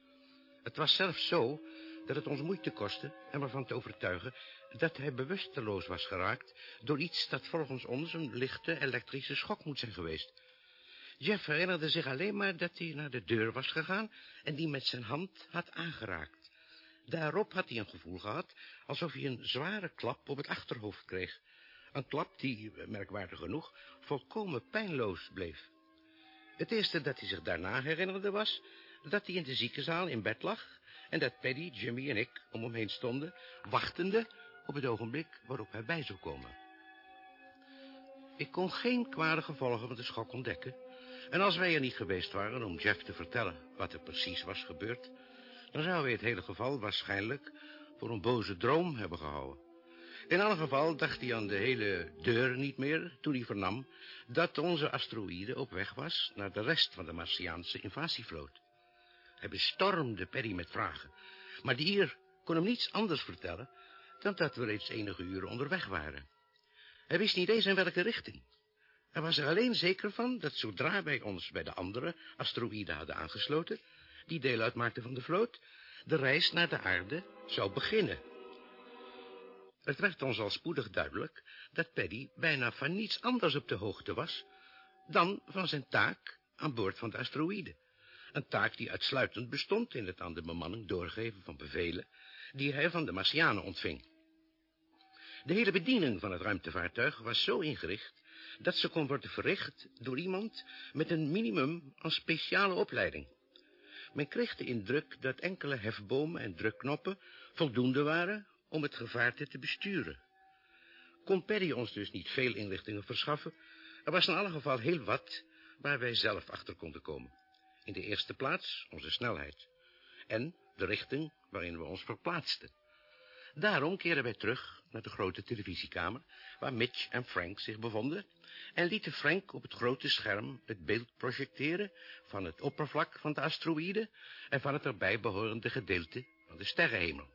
Het was zelfs zo dat het ons moeite kostte hem ervan te overtuigen dat hij bewusteloos was geraakt door iets dat volgens ons een lichte elektrische schok moet zijn geweest. Jeff herinnerde zich alleen maar dat hij naar de deur was gegaan en die met zijn hand had aangeraakt. Daarop had hij een gevoel gehad alsof hij een zware klap op het achterhoofd kreeg. Een klap die, merkwaardig genoeg, volkomen pijnloos bleef. Het eerste dat hij zich daarna herinnerde was dat hij in de ziekenzaal in bed lag en dat Paddy, Jimmy en ik om hem heen stonden, wachtende op het ogenblik waarop hij bij zou komen. Ik kon geen kwade gevolgen van de schok ontdekken. En als wij er niet geweest waren om Jeff te vertellen wat er precies was gebeurd, dan zouden wij het hele geval waarschijnlijk voor een boze droom hebben gehouden. In alle geval dacht hij aan de hele deur niet meer toen hij vernam dat onze asteroïde op weg was naar de rest van de Martiaanse invasievloot. Hij bestormde Perry met vragen, maar die hier kon hem niets anders vertellen dan dat we reeds enige uren onderweg waren. Hij wist niet eens in welke richting. Hij was er alleen zeker van dat zodra wij ons bij de andere asteroïden hadden aangesloten, die deel uitmaakten van de vloot, de reis naar de aarde zou beginnen. Het werd ons al spoedig duidelijk dat Paddy bijna van niets anders op de hoogte was dan van zijn taak aan boord van de asteroïde. Een taak die uitsluitend bestond in het aan de bemanning doorgeven van bevelen die hij van de Martianen ontving. De hele bediening van het ruimtevaartuig was zo ingericht dat ze kon worden verricht door iemand met een minimum aan speciale opleiding. Men kreeg de indruk dat enkele hefbomen en drukknoppen voldoende waren om het gevaarte te besturen. Kon Paddy ons dus niet veel inlichtingen verschaffen, er was in alle geval heel wat waar wij zelf achter konden komen. In de eerste plaats onze snelheid en de richting waarin we ons verplaatsten. Daarom keerden wij terug naar de grote televisiekamer, waar Mitch en Frank zich bevonden, en lieten Frank op het grote scherm het beeld projecteren van het oppervlak van de asteroïde en van het erbij behorende gedeelte van de sterrenhemel.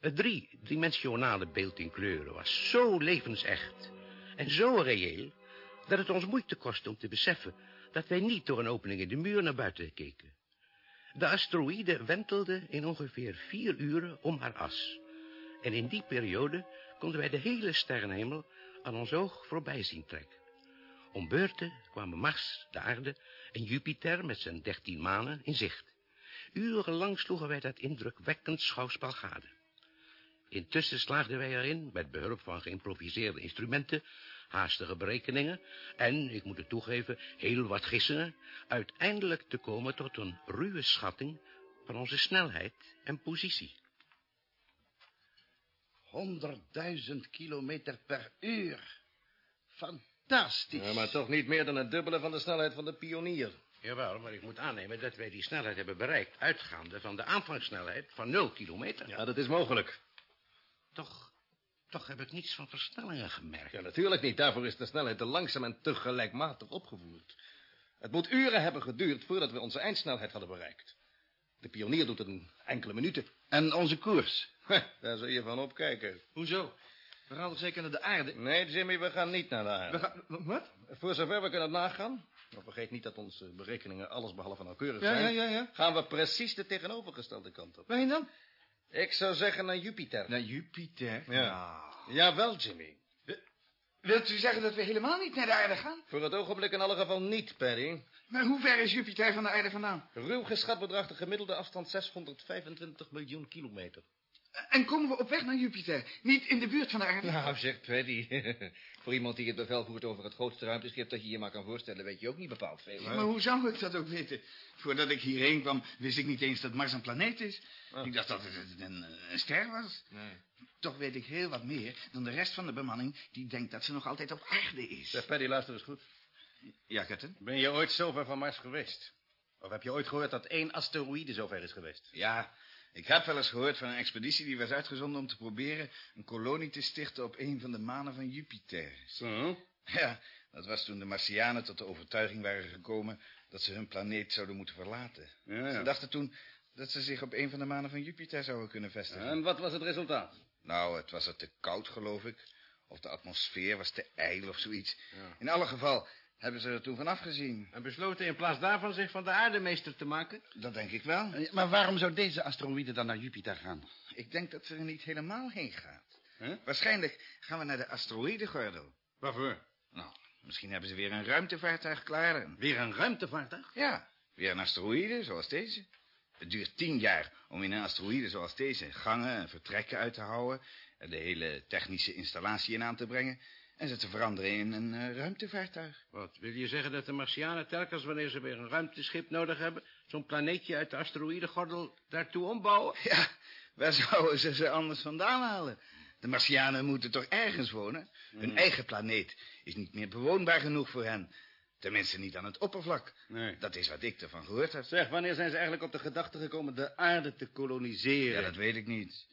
Het drie-dimensionale beeld in kleuren was zo levensecht en zo reëel... dat het ons moeite kostte om te beseffen... dat wij niet door een opening in de muur naar buiten keken. De asteroïde wentelde in ongeveer vier uren om haar as. En in die periode konden wij de hele sterrenhemel aan ons oog voorbij zien trekken. Om beurten kwamen Mars, de aarde en Jupiter met zijn dertien manen in zicht. Urenlang sloegen wij dat indrukwekkend schouwspel gade. Intussen slaagden wij erin, met behulp van geïmproviseerde instrumenten, haastige berekeningen en, ik moet het toegeven, heel wat gissingen, uiteindelijk te komen tot een ruwe schatting van onze snelheid en positie. Honderdduizend kilometer per uur. Fantastisch. Ja, maar toch niet meer dan het dubbele van de snelheid van de pionier. Jawel, maar ik moet aannemen dat wij die snelheid hebben bereikt... uitgaande van de aanvangssnelheid van 0 kilometer. Ja, dat is mogelijk. Toch, toch heb ik niets van versnellingen gemerkt. Ja, natuurlijk niet. Daarvoor is de snelheid te langzaam en te gelijkmatig opgevoerd. Het moet uren hebben geduurd voordat we onze eindsnelheid hadden bereikt. De pionier doet het in enkele minuten. En onze koers? Daar zul je van opkijken. Hoezo? We gaan toch zeker naar de aarde? Nee, Jimmy, we gaan niet naar de aarde. We gaan... Wat? Voor zover we kunnen nagaan... Maar vergeet niet dat onze berekeningen alles behalve nauwkeurig Ja, zijn. ja, ja, ja. Gaan we precies de tegenovergestelde kant op. Waarheen dan? Ik zou zeggen naar Jupiter. Naar Jupiter? Ja. Jawel, Jimmy. Wilt u zeggen dat we helemaal niet naar de aarde gaan? Voor het ogenblik in alle geval niet, Perry. Maar hoe ver is Jupiter van de aarde vandaan? Ruw geschat bedraagt de gemiddelde afstand 625 miljoen kilometer. En komen we op weg naar Jupiter? Niet in de buurt van de aarde? Nou, zegt Paddy. Voor iemand die het bevel voert over het grootste ruimteschip dat je je maar kan voorstellen, weet je ook niet bepaald veel. Maar hoe zou ik dat ook weten? Voordat ik hierheen kwam, wist ik niet eens dat Mars een planeet is. Ik dacht dat het een, een ster was. Nee. Toch weet ik heel wat meer dan de rest van de bemanning... die denkt dat ze nog altijd op aarde is. Zeg, Paddy, luister eens goed. Ja, Captain? Ben je ooit zo ver van Mars geweest? Of heb je ooit gehoord dat één asteroïde zo ver is geweest? Ja, ik heb wel eens gehoord van een expeditie die was uitgezonden om te proberen... een kolonie te stichten op een van de manen van Jupiter. Zo? Ja, dat was toen de Martianen tot de overtuiging waren gekomen... dat ze hun planeet zouden moeten verlaten. Ja, ja. Ze dachten toen dat ze zich op een van de manen van Jupiter zouden kunnen vestigen. En wat was het resultaat? Nou, het was er te koud, geloof ik. Of de atmosfeer was te ijl of zoiets. Ja. In alle geval hebben ze er toen van afgezien. En besloten in plaats daarvan zich van de aardemeester te maken? Dat denk ik wel. Eh, Maar waarom zou deze asteroïde dan naar Jupiter gaan? Ik denk dat ze er niet helemaal heen gaat. Huh? Waarschijnlijk gaan we naar de asteroïdengordel. Waarvoor? Nou, misschien hebben ze weer een ruimtevaartuig klaar. En- Weer een ruimtevaartuig? Ja, weer een asteroïde zoals deze. Het duurt tien jaar om in een asteroïde zoals deze gangen en vertrekken uit te houden... en de hele technische installatie in aan te brengen... en ze te veranderen in een eh, ruimtevaartuig. Wat, wil je zeggen dat de Martianen telkens wanneer ze weer een ruimteschip nodig hebben... zo'n planeetje uit de asteroïdengordel daartoe ombouwen? Ja, waar zouden ze ze anders vandaan halen? De Martianen moeten toch ergens wonen? Hun eigen planeet is niet meer bewoonbaar genoeg voor hen. Tenminste niet aan het oppervlak. Nee. Dat is wat ik ervan gehoord heb. Zeg, wanneer zijn ze eigenlijk op de gedachte gekomen de aarde te koloniseren? Ja, dat weet ik niet.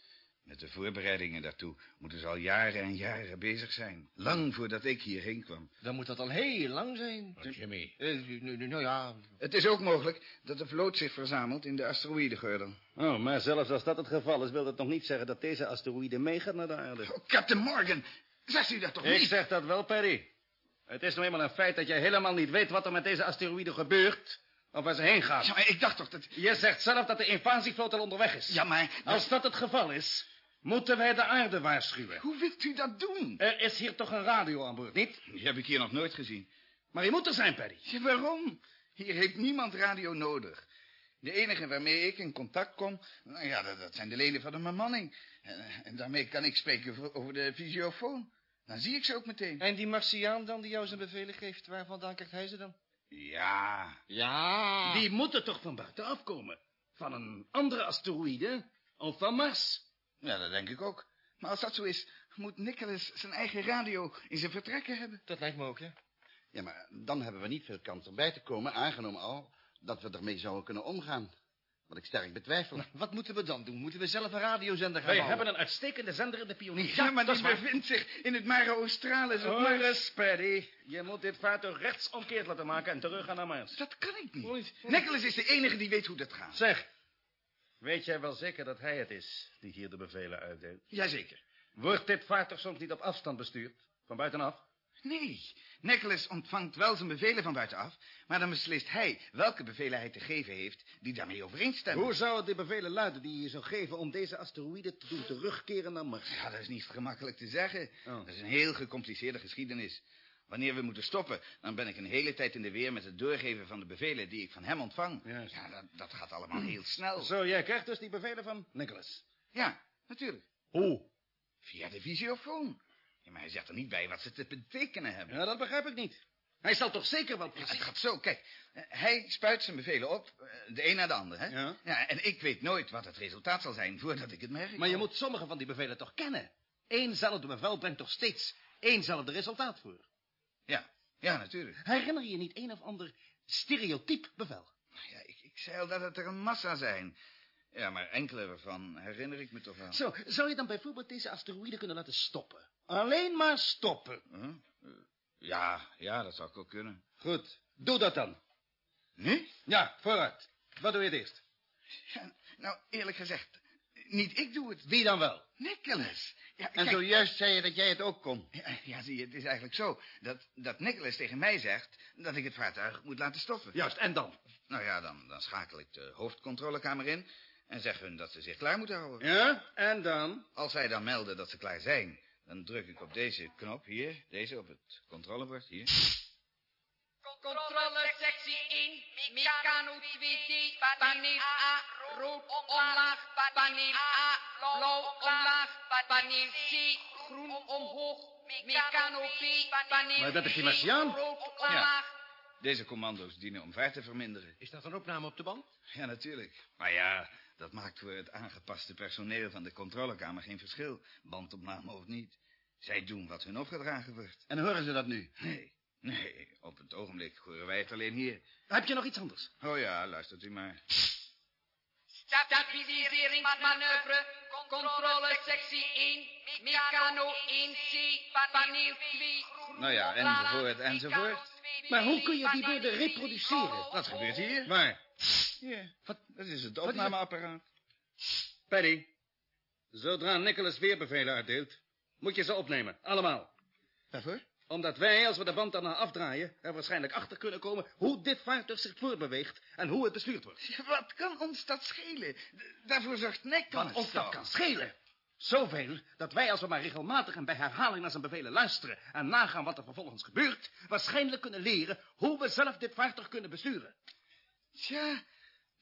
Met de voorbereidingen daartoe moeten ze al jaren en jaren bezig zijn. Lang voordat ik hierheen kwam. Dan moet dat al heel lang zijn. Oh, Jimmy, Eh, nu- nu- nou ja, Het is ook mogelijk dat de vloot zich verzamelt in de asteroïdengordel. Oh, maar zelfs als dat het geval is, wil dat nog niet zeggen dat deze asteroïde meegaat naar de aarde. Oh, Captain Morgan, zegt u dat toch Ik niet? zeg dat wel, Perry. Het is nou eenmaal een feit dat jij helemaal niet weet wat er met deze asteroïde gebeurt... of waar ze heen gaat. Ja, maar ik dacht toch dat... Je zegt zelf dat de invasievloot al onderweg is. Ja, maar... Als dat het geval is, moeten wij de aarde waarschuwen. Hoe wilt u dat doen? Er is hier toch een radio aan boord, niet? Die heb ik hier nog nooit gezien. Maar je moet er zijn, Perry. Ja, waarom? Hier heeft niemand radio nodig. De enige waarmee ik in contact kom, nou ja, dat, dat zijn de leden van de bemanning. En, en daarmee kan ik spreken over, over de fysiofoon. Dan zie ik ze ook meteen. En die Martiaan dan die jou zijn bevelen geeft, waar vandaan krijgt hij ze dan? Ja, Ja. Die moeten toch van buiten afkomen? Van een andere asteroïde of van Mars? Ja, dat denk ik ook. Maar als dat zo is, moet Nicholas zijn eigen radio in zijn vertrekken hebben. Dat lijkt me ook, ja. Ja, maar dan hebben we niet veel kans erbij te komen, aangenomen al dat we ermee zouden kunnen omgaan. Wat ik sterk betwijfel. Wat moeten we dan doen? Moeten we zelf een radiozender gaan Wij bouwen? hebben een uitstekende zender in de pionier. Ja, maar die bevindt zich in het Mare Australis. op Hoor Mars. eens, Paddy. Je moet dit vaartuig rechtsomkeerd laten maken en terug gaan naar Mars. Dat kan ik niet. Nicholas is de enige die weet hoe dat gaat. Zeg, Weet jij wel zeker dat hij het is die hier de bevelen uitdeelt? Jazeker. Wordt dit vaartuig soms niet op afstand bestuurd? Van buitenaf? Nee, Nicholas ontvangt wel zijn bevelen van buitenaf, maar dan beslist hij welke bevelen hij te geven heeft die daarmee overeenstemmen. Hoe zou het de bevelen luiden die je zou geven om deze asteroïde te doen terugkeren naar Mars? Ja, dat is niet gemakkelijk te zeggen. Oh. Dat is een heel gecompliceerde geschiedenis. Wanneer we moeten stoppen, dan ben ik een hele tijd in de weer met het doorgeven van de bevelen die ik van hem ontvang. Juist. Ja, dat, dat gaat allemaal heel snel. Zo, jij krijgt dus die bevelen van Nicholas. Ja, natuurlijk. Hoe? Via de visiofoon. Ja, maar hij zegt er niet bij wat ze te betekenen hebben. Ja, dat begrijp ik niet. Hij zal toch zeker wel Ja, precies... het gaat zo, kijk. Hij spuit zijn bevelen op, eh, de een na de ander, hè? Ja. en ik weet nooit wat het resultaat zal zijn voordat ik het merk. Maar je moet sommige van die bevelen toch kennen? Eénzelfde bevel brengt toch steeds éénzelfde resultaat voor? Ja, ja, natuurlijk. Herinner je je niet een of ander stereotyp bevel? Ja, ik, ik zei al dat het er een massa zijn. Ja, maar enkele ervan herinner ik me toch wel. Zo, zou je dan bijvoorbeeld deze asteroïde kunnen laten stoppen? Alleen maar stoppen. Huh? Eh, Ja, ja, dat zou ik ook kunnen. Goed, doe dat dan. Nu? Ja, vooruit. Wat doe je het eerst? Ja, nou, eerlijk gezegd, niet ik doe het. Wie dan wel? Nicholas. Ja, En kijk, zojuist zei je dat jij het ook kon. Ja, ja, zie je, het is eigenlijk zo dat, dat Nicholas tegen mij zegt dat ik het vaartuig moet laten stoppen. Juist, en dan? Nou ja, dan, dan schakel ik de hoofdcontrolekamer in en zeg hun dat ze zich klaar moeten houden. Ja, en dan? Als zij dan melden dat ze klaar zijn, dan druk ik op deze knop hier, deze op het controlebord hier. Controle sectie 1, Meccano 2D, paneel A, rood omlaag, paneel A, blauw omlaag, paneel C, groen omhoog, Meccano B, paneel Maar dat is die Martiaan? rood omlaag. Deze commando's dienen om vaart te verminderen. Is dat een opname op de band? Ja, natuurlijk. Maar ja, dat maakt voor het aangepaste personeel van de controlekamer geen verschil. Bandopname of niet. Zij doen wat hun opgedragen wordt. En horen ze dat nu? Nee, nee, op het ogenblik horen wij het alleen hier. Heb je nog iets anders? Oh ja, luistert u maar. Stabiliseringsmanoeuvre, controle sectie 1, Meccano 1C, paneel 2, groen Nou ja, enzovoort, enzovoort. Meccano 2D, Maar hoe kun je die woorden 3, reproduceren? Dat gebeurt hier. Waar? Hier. Wat? Dat is het opnameapparaat. Paddy, zodra Nicholas weer bevelen uitdeelt, moet je ze opnemen. Allemaal. Waarvoor? Omdat wij, als we de band daarna afdraaien, er waarschijnlijk achter kunnen komen hoe dit vaartuig zich voortbeweegt en hoe het bestuurd wordt. Ja, wat kan ons dat schelen? Daarvoor zorgt Nicholas Wat ons dat kan schelen. Zoveel dat wij, als we maar regelmatig en bij herhaling naar zijn bevelen luisteren en nagaan wat er vervolgens gebeurt, waarschijnlijk kunnen leren hoe we zelf dit vaartuig kunnen besturen. Tja,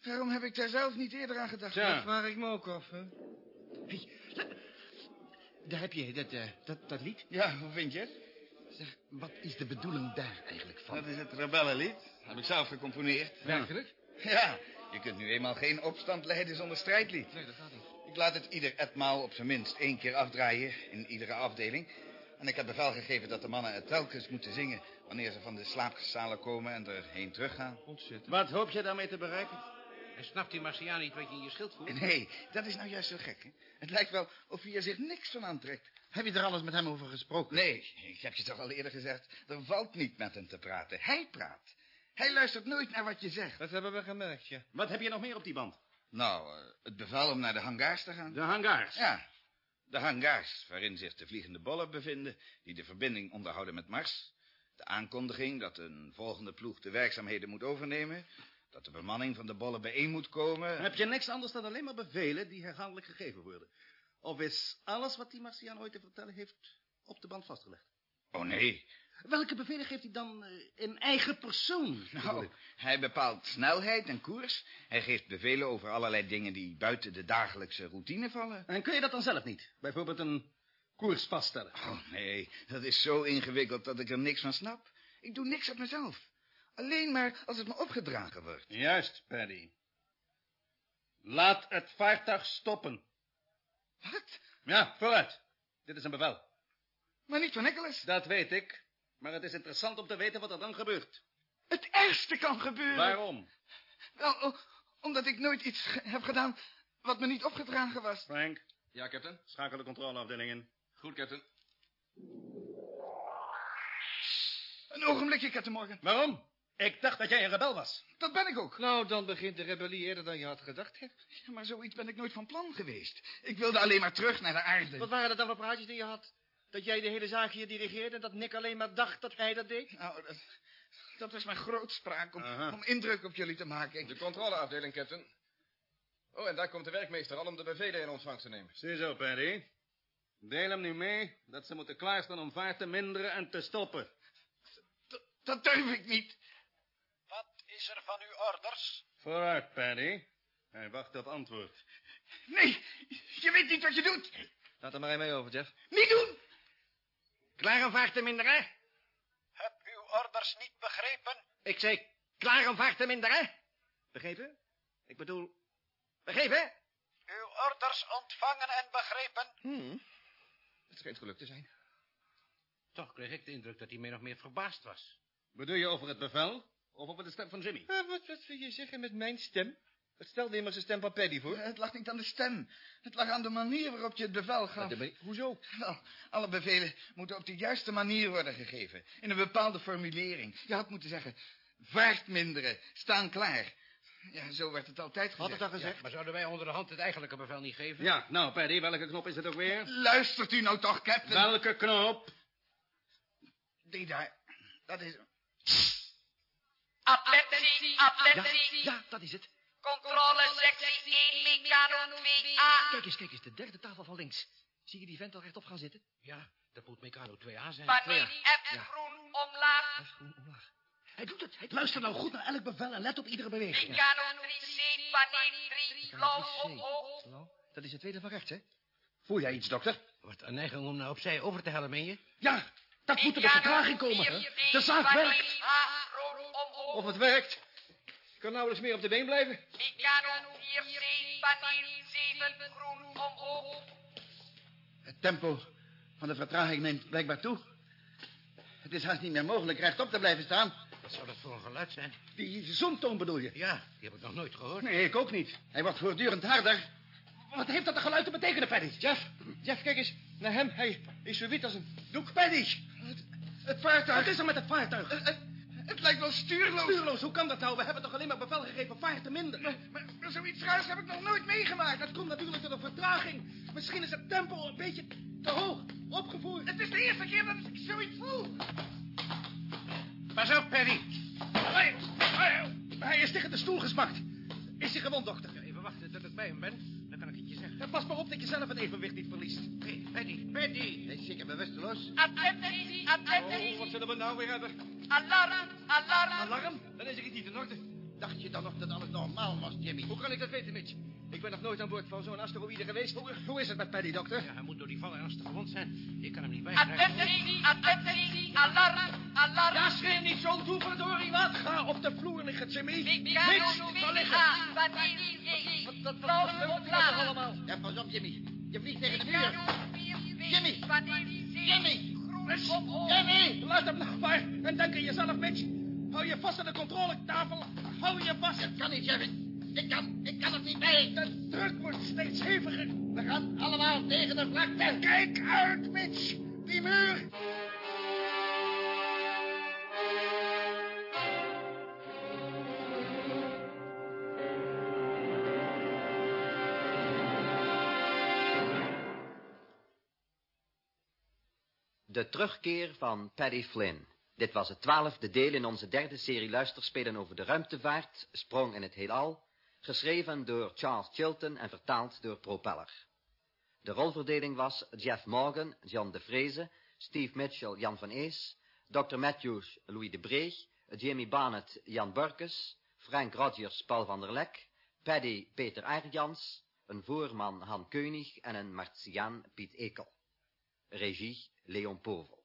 waarom heb ik daar zelf niet eerder aan gedacht? Tja. Dat vraag ik me ook af, hè? Hey, daar heb je dat, eh, dat, dat lied. Ja, hoe vind je het? Zeg, wat is de bedoeling daar eigenlijk van? Dat is het rebellenlied. Dat heb ik zelf gecomponeerd. Werkelijk? Ja, je kunt nu eenmaal geen opstand leiden zonder strijdlied. Nee, dat gaat niet. Ik laat het ieder etmaal op zijn minst één keer afdraaien in iedere afdeling. En ik heb bevel gegeven dat de mannen het telkens moeten zingen... wanneer ze van de slaapzalen komen en erheen teruggaan. Ontzettend. Wat hoop je daarmee te bereiken? En snapt die Martiaan niet wat je in je schild voelt? Nee, dat is nou juist zo gek, hè? Het lijkt wel of hij er zich niks van aantrekt. Heb je er alles met hem over gesproken? Nee, ik heb je toch al eerder gezegd... er valt niet met hem te praten. Hij praat. Hij luistert nooit naar wat je zegt. Dat hebben we gemerkt, ja. Wat heb je nog meer op die band? Nou, eh, het bevel om naar de hangars te gaan. De hangars. Ja, de hangars waarin zich de vliegende bollen bevinden... die de verbinding onderhouden met Mars. De aankondiging dat een volgende ploeg de werkzaamheden moet overnemen... dat de bemanning van de bollen bijeen moet komen... Heb je niks anders dan alleen maar bevelen die herhaaldelijk gegeven worden? Of is alles wat die Martiaan ooit te vertellen heeft op de band vastgelegd? Oh nee, Welke bevelen geeft hij dan eh, in eigen persoon? nou, hij bepaalt snelheid en koers. Hij geeft bevelen over allerlei dingen die buiten de dagelijkse routine vallen. En kun je dat dan zelf niet? Bijvoorbeeld een koers vaststellen? Oh nee, dat is zo ingewikkeld dat ik er niks van snap. Ik doe niks op mezelf. Alleen maar als het me opgedragen wordt. Juist, Paddy. Laat het vaartuig stoppen. Wat? Ja, vooruit. Dit is een bevel. Maar niet van Nicholas. Dat weet ik. Maar het is interessant om te weten wat er dan gebeurt. Het ergste kan gebeuren. Waarom? Wel, omdat ik nooit iets heb gedaan wat me niet opgedragen was. Frank, Ja, captain. schakel de controleafdeling in. Goed, captain. Een ogenblikje, Captain Morgan. Waarom? Ik dacht dat jij een rebel was. Dat ben ik ook. Nou, dan begint de rebellie eerder dan je had gedacht, hè? Ja, maar zoiets ben ik nooit van plan geweest. Ik wilde alleen maar terug naar de aarde. Wat waren dat dan voor praatjes die je had? Dat jij de hele zaak hier dirigeerde en dat Nick alleen maar dacht dat hij dat deed? Nou, dat, dat was mijn grootspraak om, om indruk op jullie te maken. De controleafdeling, captain. Oh, en daar komt de werkmeester al om de bevelen in ontvangst te nemen. Ziezo, Paddy. Deel hem nu mee dat ze moeten klaarstaan om vaart te minderen en te stoppen. Dat durf ik niet. Wat is er van uw orders? Vooruit, Paddy. Hij wacht op antwoord. Nee, je weet niet wat je doet. Laat er maar een mee over, Jeff. Niet doen. Klaar om vaart te minderen? Heb uw orders niet begrepen? Ik zei klaar om vaart te minderen? Begrepen? Ik bedoel, begrepen? Uw orders ontvangen en begrepen? Hmm. Het schijnt gelukt te zijn. Toch kreeg ik de indruk dat hij meer nog meer verbaasd was. Bedoel je over het bevel of over de stem van Jimmy? Eh, wat, wat wil je zeggen met mijn stem? Het stelde immers de stem van Paddy voor. Het lag niet aan de stem. Het lag aan de manier waarop je het bevel gaf. De Hoezo? Wel, alle bevelen moeten op de juiste manier worden gegeven. In een bepaalde formulering. Je had moeten zeggen, vaart minderen, staan klaar. Ja, zo werd het altijd gezegd. Had het dan gezegd? Maar zouden wij onder de hand het eigenlijke bevel niet geven? Ja, nou, Paddy, welke knop is het ook weer? Luistert u nou toch, captain? Welke knop? Die daar. Dat is... Attentie, attentie. Ja, dat is het. Controle sectie 1, Meccano 2A. Kijk eens, kijk eens, de derde tafel van links. Zie je die vent al rechtop gaan zitten? Ja, dat moet Meccano 2A zijn. Paneel F groen omlaag. Hij is groen omlaag. Hij doet het, hij doet Luister nou goed naar elk bevel en let op iedere beweging. Meccano 3C, paneel 3 het. blauw omhoog. Dat is het tweede van rechts, hè? Voel jij iets, dokter? Wat een neiging om nou opzij over te hellen, meen je? Ja, dat moet er de vertraging komen. hè? De zaak werkt. Of het werkt. Ik kan nauwelijks meer op de been blijven. Meccano 4C, paneel 7 groen omhoog. Het tempo van de vertraging neemt blijkbaar toe. Het is haast niet meer mogelijk rechtop te blijven staan. Wat zou dat voor een geluid zijn? Die zoomtoon bedoel je? Ja, die heb ik nog nooit gehoord. Nee, ik ook niet. Hij wordt voortdurend harder. Wat heeft dat een geluid te betekenen, Paddy? Jeff, Jeff, kijk eens naar hem. Hij is zo wit als een doek. Paddy! Het vaartuig. Wat is er met het vaartuig? Het, het- het lijkt wel stuurloos. Stuurloos, hoe kan dat nou? We hebben toch alleen maar bevel gegeven vaart te minderen? Maar, maar zoiets raars heb ik nog nooit meegemaakt. Dat komt natuurlijk door de vertraging. Misschien is het tempo een beetje te hoog opgevoerd. Het is de eerste keer dat ik zoiets voel. Pas op, Paddy. Hij, hij, hij is tegen de stoel gesmakt. Is hij gewond, dokter? Ja, even wachten tot ik bij hem ben. Zeggen. Pas maar op dat je zelf het evenwicht niet verliest. Hé, hey, Paddy, Paddy. Hij is zeker bewusteloos. Attentie, attentie. Wat zullen we nou weer hebben? Alarm, alarm. Alarm? Dan is er iets niet in orde. Dacht je dan nog dat alles normaal was, Jimmy? Hoe kan ik dat weten, Mitch? Ik ben nog nooit aan boord van zo'n asteroïde geweest. Hoe, hoe is het met Paddy, dokter? Ja, hij moet door die vallen ernstig gewond zijn. Ik kan hem niet bijkrijgen. Attentie, attentie. Alarm, alarm. Ja, schreeuw niet zo toe, verdorie wat. Ga op de vloer liggen, Jimmy. 2A, paneel 1. Wat, wat, wat, allemaal? Ja, pas op, Jimmy. Je vliegt tegen de muur. Meccano 4C, Jimmy. paneel 7 Jimmy. Jimmy, laat hem nou maar. En denk aan jezelf, Mitch. Hou je vast aan de controletafel. Hou je vast. Dat kan niet, Jimmy. Ik kan, ik kan het niet mee. De druk wordt steeds heviger. We gaan allemaal tegen de vlakte. Kijk uit, Mitch. Die muur. De terugkeer van Paddy Flynn. Dit was het twaalfde deel in onze derde serie luisterspelen over de ruimtevaart, Sprong in het heelal, geschreven door Charles Chilton en vertaald door Propeller. De rolverdeling was Jeff Morgan, John de Vreese, Steve Mitchell, Jan van Ees, Dr. Matthews, Louis de Breeg, Jamie Barnett, Jan Burkes, Frank Rogers, Paul van der Lek, Paddy, Peter Aerjans, een voorman Han Keunig en een Martiaan Piet Ekel. Regie Leon Povel.